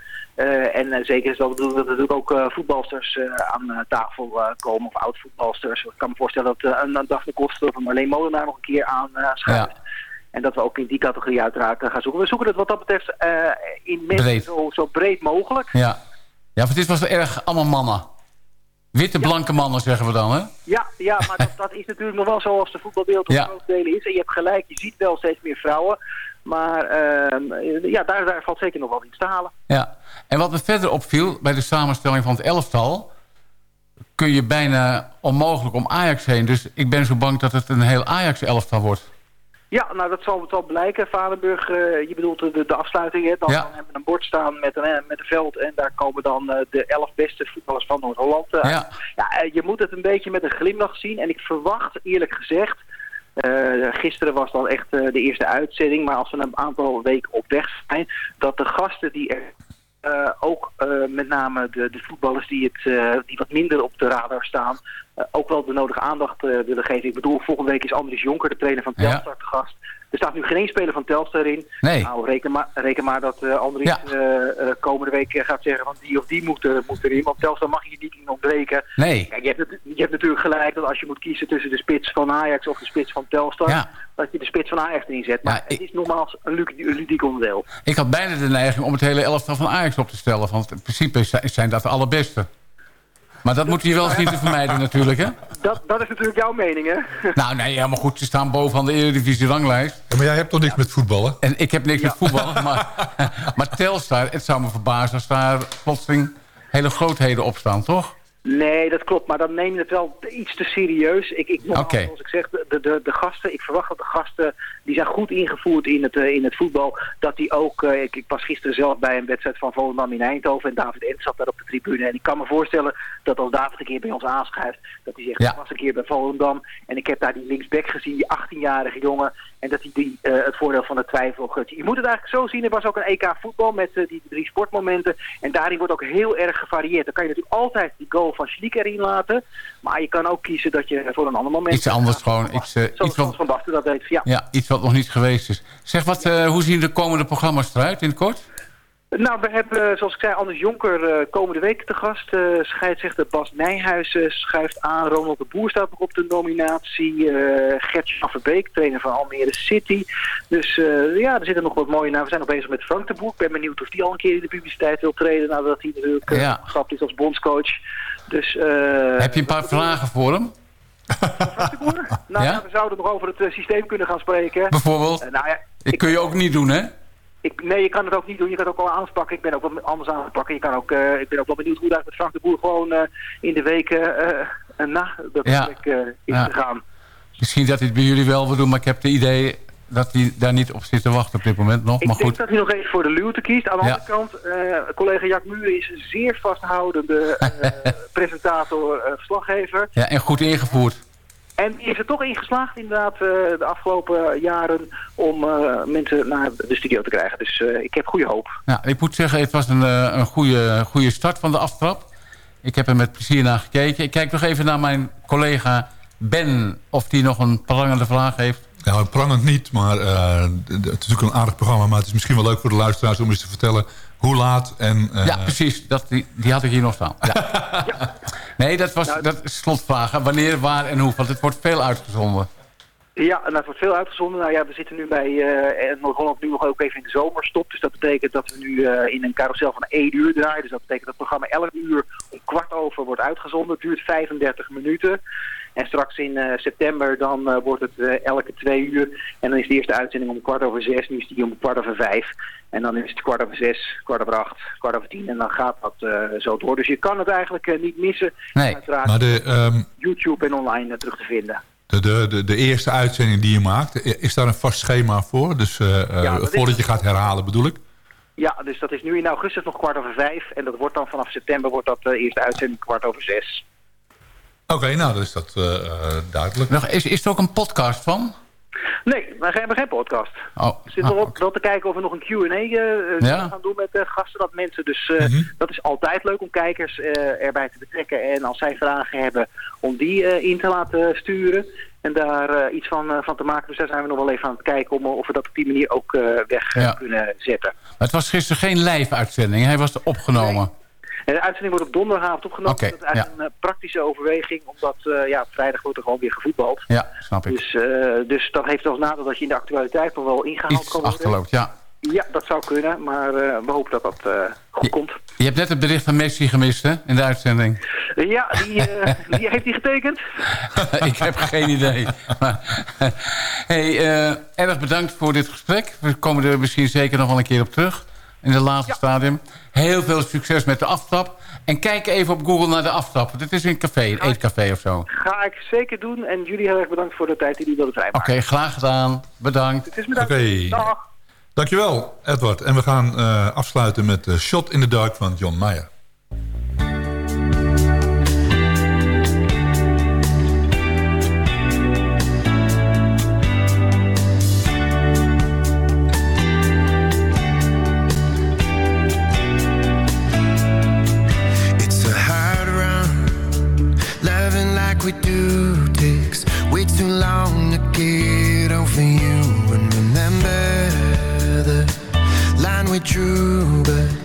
Speaker 13: En zeker is dat bedoelen dat er natuurlijk ook voetbalsters aan tafel komen, of oud-voetbalsters. Ik kan me voorstellen dat een, een Daphne Koster of een Marleen Molenaar nog een keer aan schuift. En dat we ook in die categorie uiteraard gaan zoeken. We zoeken het wat dat betreft in mensen. Zo, zo breed mogelijk.
Speaker 8: Ja, ja want dit was erg allemaal mannen. Witte, blanke mannen, zeggen we dan, hè?
Speaker 13: Ja, ja maar dat, dat is natuurlijk nog wel zoals de voetbalwereld op
Speaker 8: Ja.
Speaker 13: grote delen is. En je hebt gelijk, je ziet wel steeds meer vrouwen. Maar ehm, ja, daar, daar valt zeker nog wel iets te halen.
Speaker 8: Ja. En wat me verder opviel bij de samenstelling van het elftal... kun je bijna onmogelijk om Ajax heen. Dus ik ben zo bang dat het een heel Ajax-elftal wordt.
Speaker 13: Ja, nou dat zal, het zal blijken. Varenburg, eh, je bedoelt de, de afsluiting. Hè? Dan,
Speaker 8: Ja.
Speaker 13: dan hebben we een bord staan met een, met een veld. En daar komen dan eh, de elf beste voetballers van Noord-Holland eh.
Speaker 8: Ja.
Speaker 13: Ja, je moet het een beetje met een glimlach zien. En ik verwacht eerlijk gezegd... gisteren was dan echt de eerste uitzending. Maar als we een aantal weken op weg zijn... dat de gasten die er... ook met name de, de voetballers die, het, die wat minder op de radar staan... eh, ook wel de nodige aandacht eh, willen geven. Ik bedoel, volgende week is Andries Jonker, de trainer van. Telstar, te gast. Er staat nu geen speler van Telstar in.
Speaker 8: Nee.
Speaker 13: Nou, reken maar, reken maar dat eh Andries
Speaker 8: Ja.
Speaker 13: komende week gaat zeggen van die of die moet, er- moet erin. Want Telstar mag je niet in ontbreken.
Speaker 8: Nee.
Speaker 13: Kijk, je, hebt, je hebt natuurlijk gelijk dat als je moet kiezen tussen de spits van Ajax of de spits van Telstar...
Speaker 8: Ja.
Speaker 13: dat je de spits van Ajax erin zet. Maar het is nogmaals een lu- een ludiek onderdeel.
Speaker 8: Ik had bijna de neiging om het hele elftal van Ajax op te stellen. Want in principe zijn dat de allerbeste. Maar dat moeten je wel zien te vermijden natuurlijk, hè?
Speaker 13: Dat, dat is natuurlijk jouw mening, hè?
Speaker 8: Nou, nee, ja, maar goed, ze staan bovenaan de Eredivisie-ranglijst.
Speaker 7: Ja, maar jij hebt toch niks met voetballen?
Speaker 8: En ik heb niks met voetballen, maar, maar Telstar, het zou me verbazen als daar plotseling hele grootheden op staan, toch?
Speaker 13: Nee, dat klopt. Maar dan neem je het wel iets te serieus. Ik, ik,
Speaker 8: Oké.
Speaker 13: Zoals ik zeg, de, de, de gasten, ik verwacht dat de gasten, die zijn goed ingevoerd in het, eh, in het voetbal. Dat die ook, eh, ik, ik was gisteren zelf bij een wedstrijd van Volendam in Eindhoven. En David Ent zat daar op de tribune. En ik kan me voorstellen dat als David een keer bij ons aanschuift, dat hij zegt,
Speaker 8: Ja.
Speaker 13: ik was een keer bij Volendam. En ik heb daar die linksback gezien, die 18-jarige jongen. En dat hij die, eh, het voordeel van de twijfel. Je moet het eigenlijk zo zien, er was ook een EK voetbal met eh, die drie sportmomenten. En daarin wordt ook heel erg gevarieerd. Dan kan je natuurlijk altijd die goal van Schliek erin laten. Maar je kan ook kiezen dat je voor een ander moment...
Speaker 8: Iets anders gewoon, iets,
Speaker 13: Zoals
Speaker 8: iets wat,
Speaker 13: Van Basten dat deed. Ja.
Speaker 8: ja, iets wat nog niet geweest is. Zeg, wat, hoe zien de komende programma's eruit in het kort?
Speaker 13: Nou, we hebben, eh, zoals ik zei, Anders Jonker eh, komende week te gast. Eh scheidsrechter Bas Nijhuizen schuift aan. Ronald de Boer staat nog op de nominatie. eh Gert van Verbeek, trainer van Almere City. Dus ja, er zitten nog wat mooie namen. We zijn nog bezig met Frank de Boer. Ik ben benieuwd of die al een keer in de publiciteit wil treden... nadat hij natuurlijk
Speaker 8: Ja.
Speaker 13: gestapt is als bondscoach. Dus,
Speaker 8: Heb je een paar vragen voor hem?
Speaker 13: Nou,
Speaker 8: Ja?
Speaker 13: ja, we zouden nog over het systeem kunnen gaan spreken.
Speaker 8: Bijvoorbeeld?
Speaker 13: Nou ja,
Speaker 8: Dat kun je ook niet doen, hè?
Speaker 13: Ik, nee, je kan het ook niet doen. Je kan het ook wel aanpakken. Ik ben ook wat anders aan het pakken. Je kan ook, eh, ik ben ook wel benieuwd hoe daar met Frank de Boer gewoon eh, in de weken eh, na dat
Speaker 8: Ja.
Speaker 13: gesprek is
Speaker 8: Ja.
Speaker 13: gegaan.
Speaker 8: Misschien dat hij het bij jullie wel wil doen, maar ik heb het idee dat hij daar niet op zit te wachten op dit moment nog.
Speaker 13: Ik
Speaker 8: Maar
Speaker 13: denk
Speaker 8: goed,
Speaker 13: dat hij nog even voor de luwte kiest. Aan de
Speaker 8: Ja.
Speaker 13: andere kant, collega Jack Muren is een zeer vasthoudende presentator, verslaggever.
Speaker 8: ja, en goed ingevoerd.
Speaker 13: En die is er toch in geslaagd inderdaad eh, de afgelopen jaren om eh, mensen naar de studio te krijgen. Dus eh, ik heb goede hoop.
Speaker 8: Ja, ik moet zeggen, het was een, een goede, goede start van de aftrap. Ik heb er met plezier naar gekeken. Ik kijk nog even naar mijn collega Ben... of die nog een prangende vraag heeft.
Speaker 7: Ja, prangend niet, maar eh, het is natuurlijk een aardig programma... maar het is misschien wel leuk voor de luisteraars om eens te vertellen hoe laat en... eh,
Speaker 8: ja, precies. Dat, die, die had ik hier nog staan. Ja. Nee, dat was dat is slotvragen. Wanneer, waar en hoe. Want het wordt veel uitgezonden.
Speaker 13: Ja, en dat wordt veel uitgezonden. Nou ja, we zitten nu bij eh Noord-Holland nu nog ook even in de zomerstop. Dus dat betekent dat we nu eh, in een carousel van 1 uur draaien. Dus dat betekent dat het programma elk uur om kwart over wordt uitgezonden. Het duurt 35 minuten. En straks in eh, september dan eh, wordt het eh, elke twee uur. En dan is de eerste uitzending om kwart over zes. Nu is die om kwart over vijf. En dan is het kwart over zes, kwart over acht, kwart over tien. En dan gaat dat zo door. Dus je kan het eigenlijk niet missen.
Speaker 8: Nee.
Speaker 13: Uiteraard
Speaker 7: Maar de, ehm,
Speaker 13: YouTube en online terug te vinden.
Speaker 7: de, de, de, de eerste uitzending die je maakt, is daar een vast schema voor? Dus
Speaker 13: Ja,
Speaker 7: voordat je gaat herhalen bedoel ik?
Speaker 13: Ja, dus dat is nu in augustus nog kwart over vijf. En dat wordt dan vanaf september wordt dat de eerste uitzending kwart over zes.
Speaker 7: Oké, nou dan is dat eh, eh, duidelijk.
Speaker 8: Nog, is, is er ook een podcast van?
Speaker 13: Nee, we hebben geen podcast.
Speaker 8: Oh,
Speaker 13: We zitten wel, wel te kijken of we nog een Q&A eh,
Speaker 8: Ja.
Speaker 13: gaan doen met eh, gasten. Dat mensen dus, eh, dat is altijd leuk om kijkers eh, erbij te betrekken. En als zij vragen hebben, om die eh, in te laten sturen. En daar eh, iets van, eh, van te maken. Dus daar zijn we nog wel even aan het kijken om, of we dat op die manier ook eh, weg
Speaker 8: Ja.
Speaker 13: kunnen zetten.
Speaker 8: Maar het was gisteren geen live-uitzending. Hij was opgenomen.
Speaker 13: En de uitzending wordt op donderdagavond opgenomen. Dat is eigenlijk een eh, praktische overweging. Omdat eh, ja, op vrijdag wordt er gewoon weer gevoetbald.
Speaker 8: Ja, snap ik.
Speaker 13: Dus, eh, dus dat heeft als nadeel dat je in de actualiteit nog wel ingehaald
Speaker 8: Iets
Speaker 13: kan worden.
Speaker 8: achterloopt, ja.
Speaker 13: Ja, dat zou kunnen. Maar we hopen dat dat goed komt.
Speaker 8: Je hebt net het bericht van Messi gemist, hè? In de uitzending.
Speaker 13: Ja, die, die heeft hij getekend.
Speaker 8: ik heb geen idee. Maar, hey, erg bedankt voor dit gesprek. We komen er misschien zeker nog wel een keer op terug. In het laatste stadium. Heel veel succes met de aftrap. En kijk even op Google naar de aftrap. Dit is een café, een eetcafé of zo. Oké,
Speaker 13: Ga ik zeker doen. En jullie heel erg bedankt voor de tijd die jullie willen vrijmaken.
Speaker 8: graag gedaan. Bedankt.
Speaker 13: Het is bedankt.
Speaker 7: Oké.
Speaker 13: Dag.
Speaker 7: Dankjewel, Edward. En we gaan eh, afsluiten met eh, Shot in the Dark van John Mayer.
Speaker 14: We do takes way too long to get over you. And remember the line we drew, but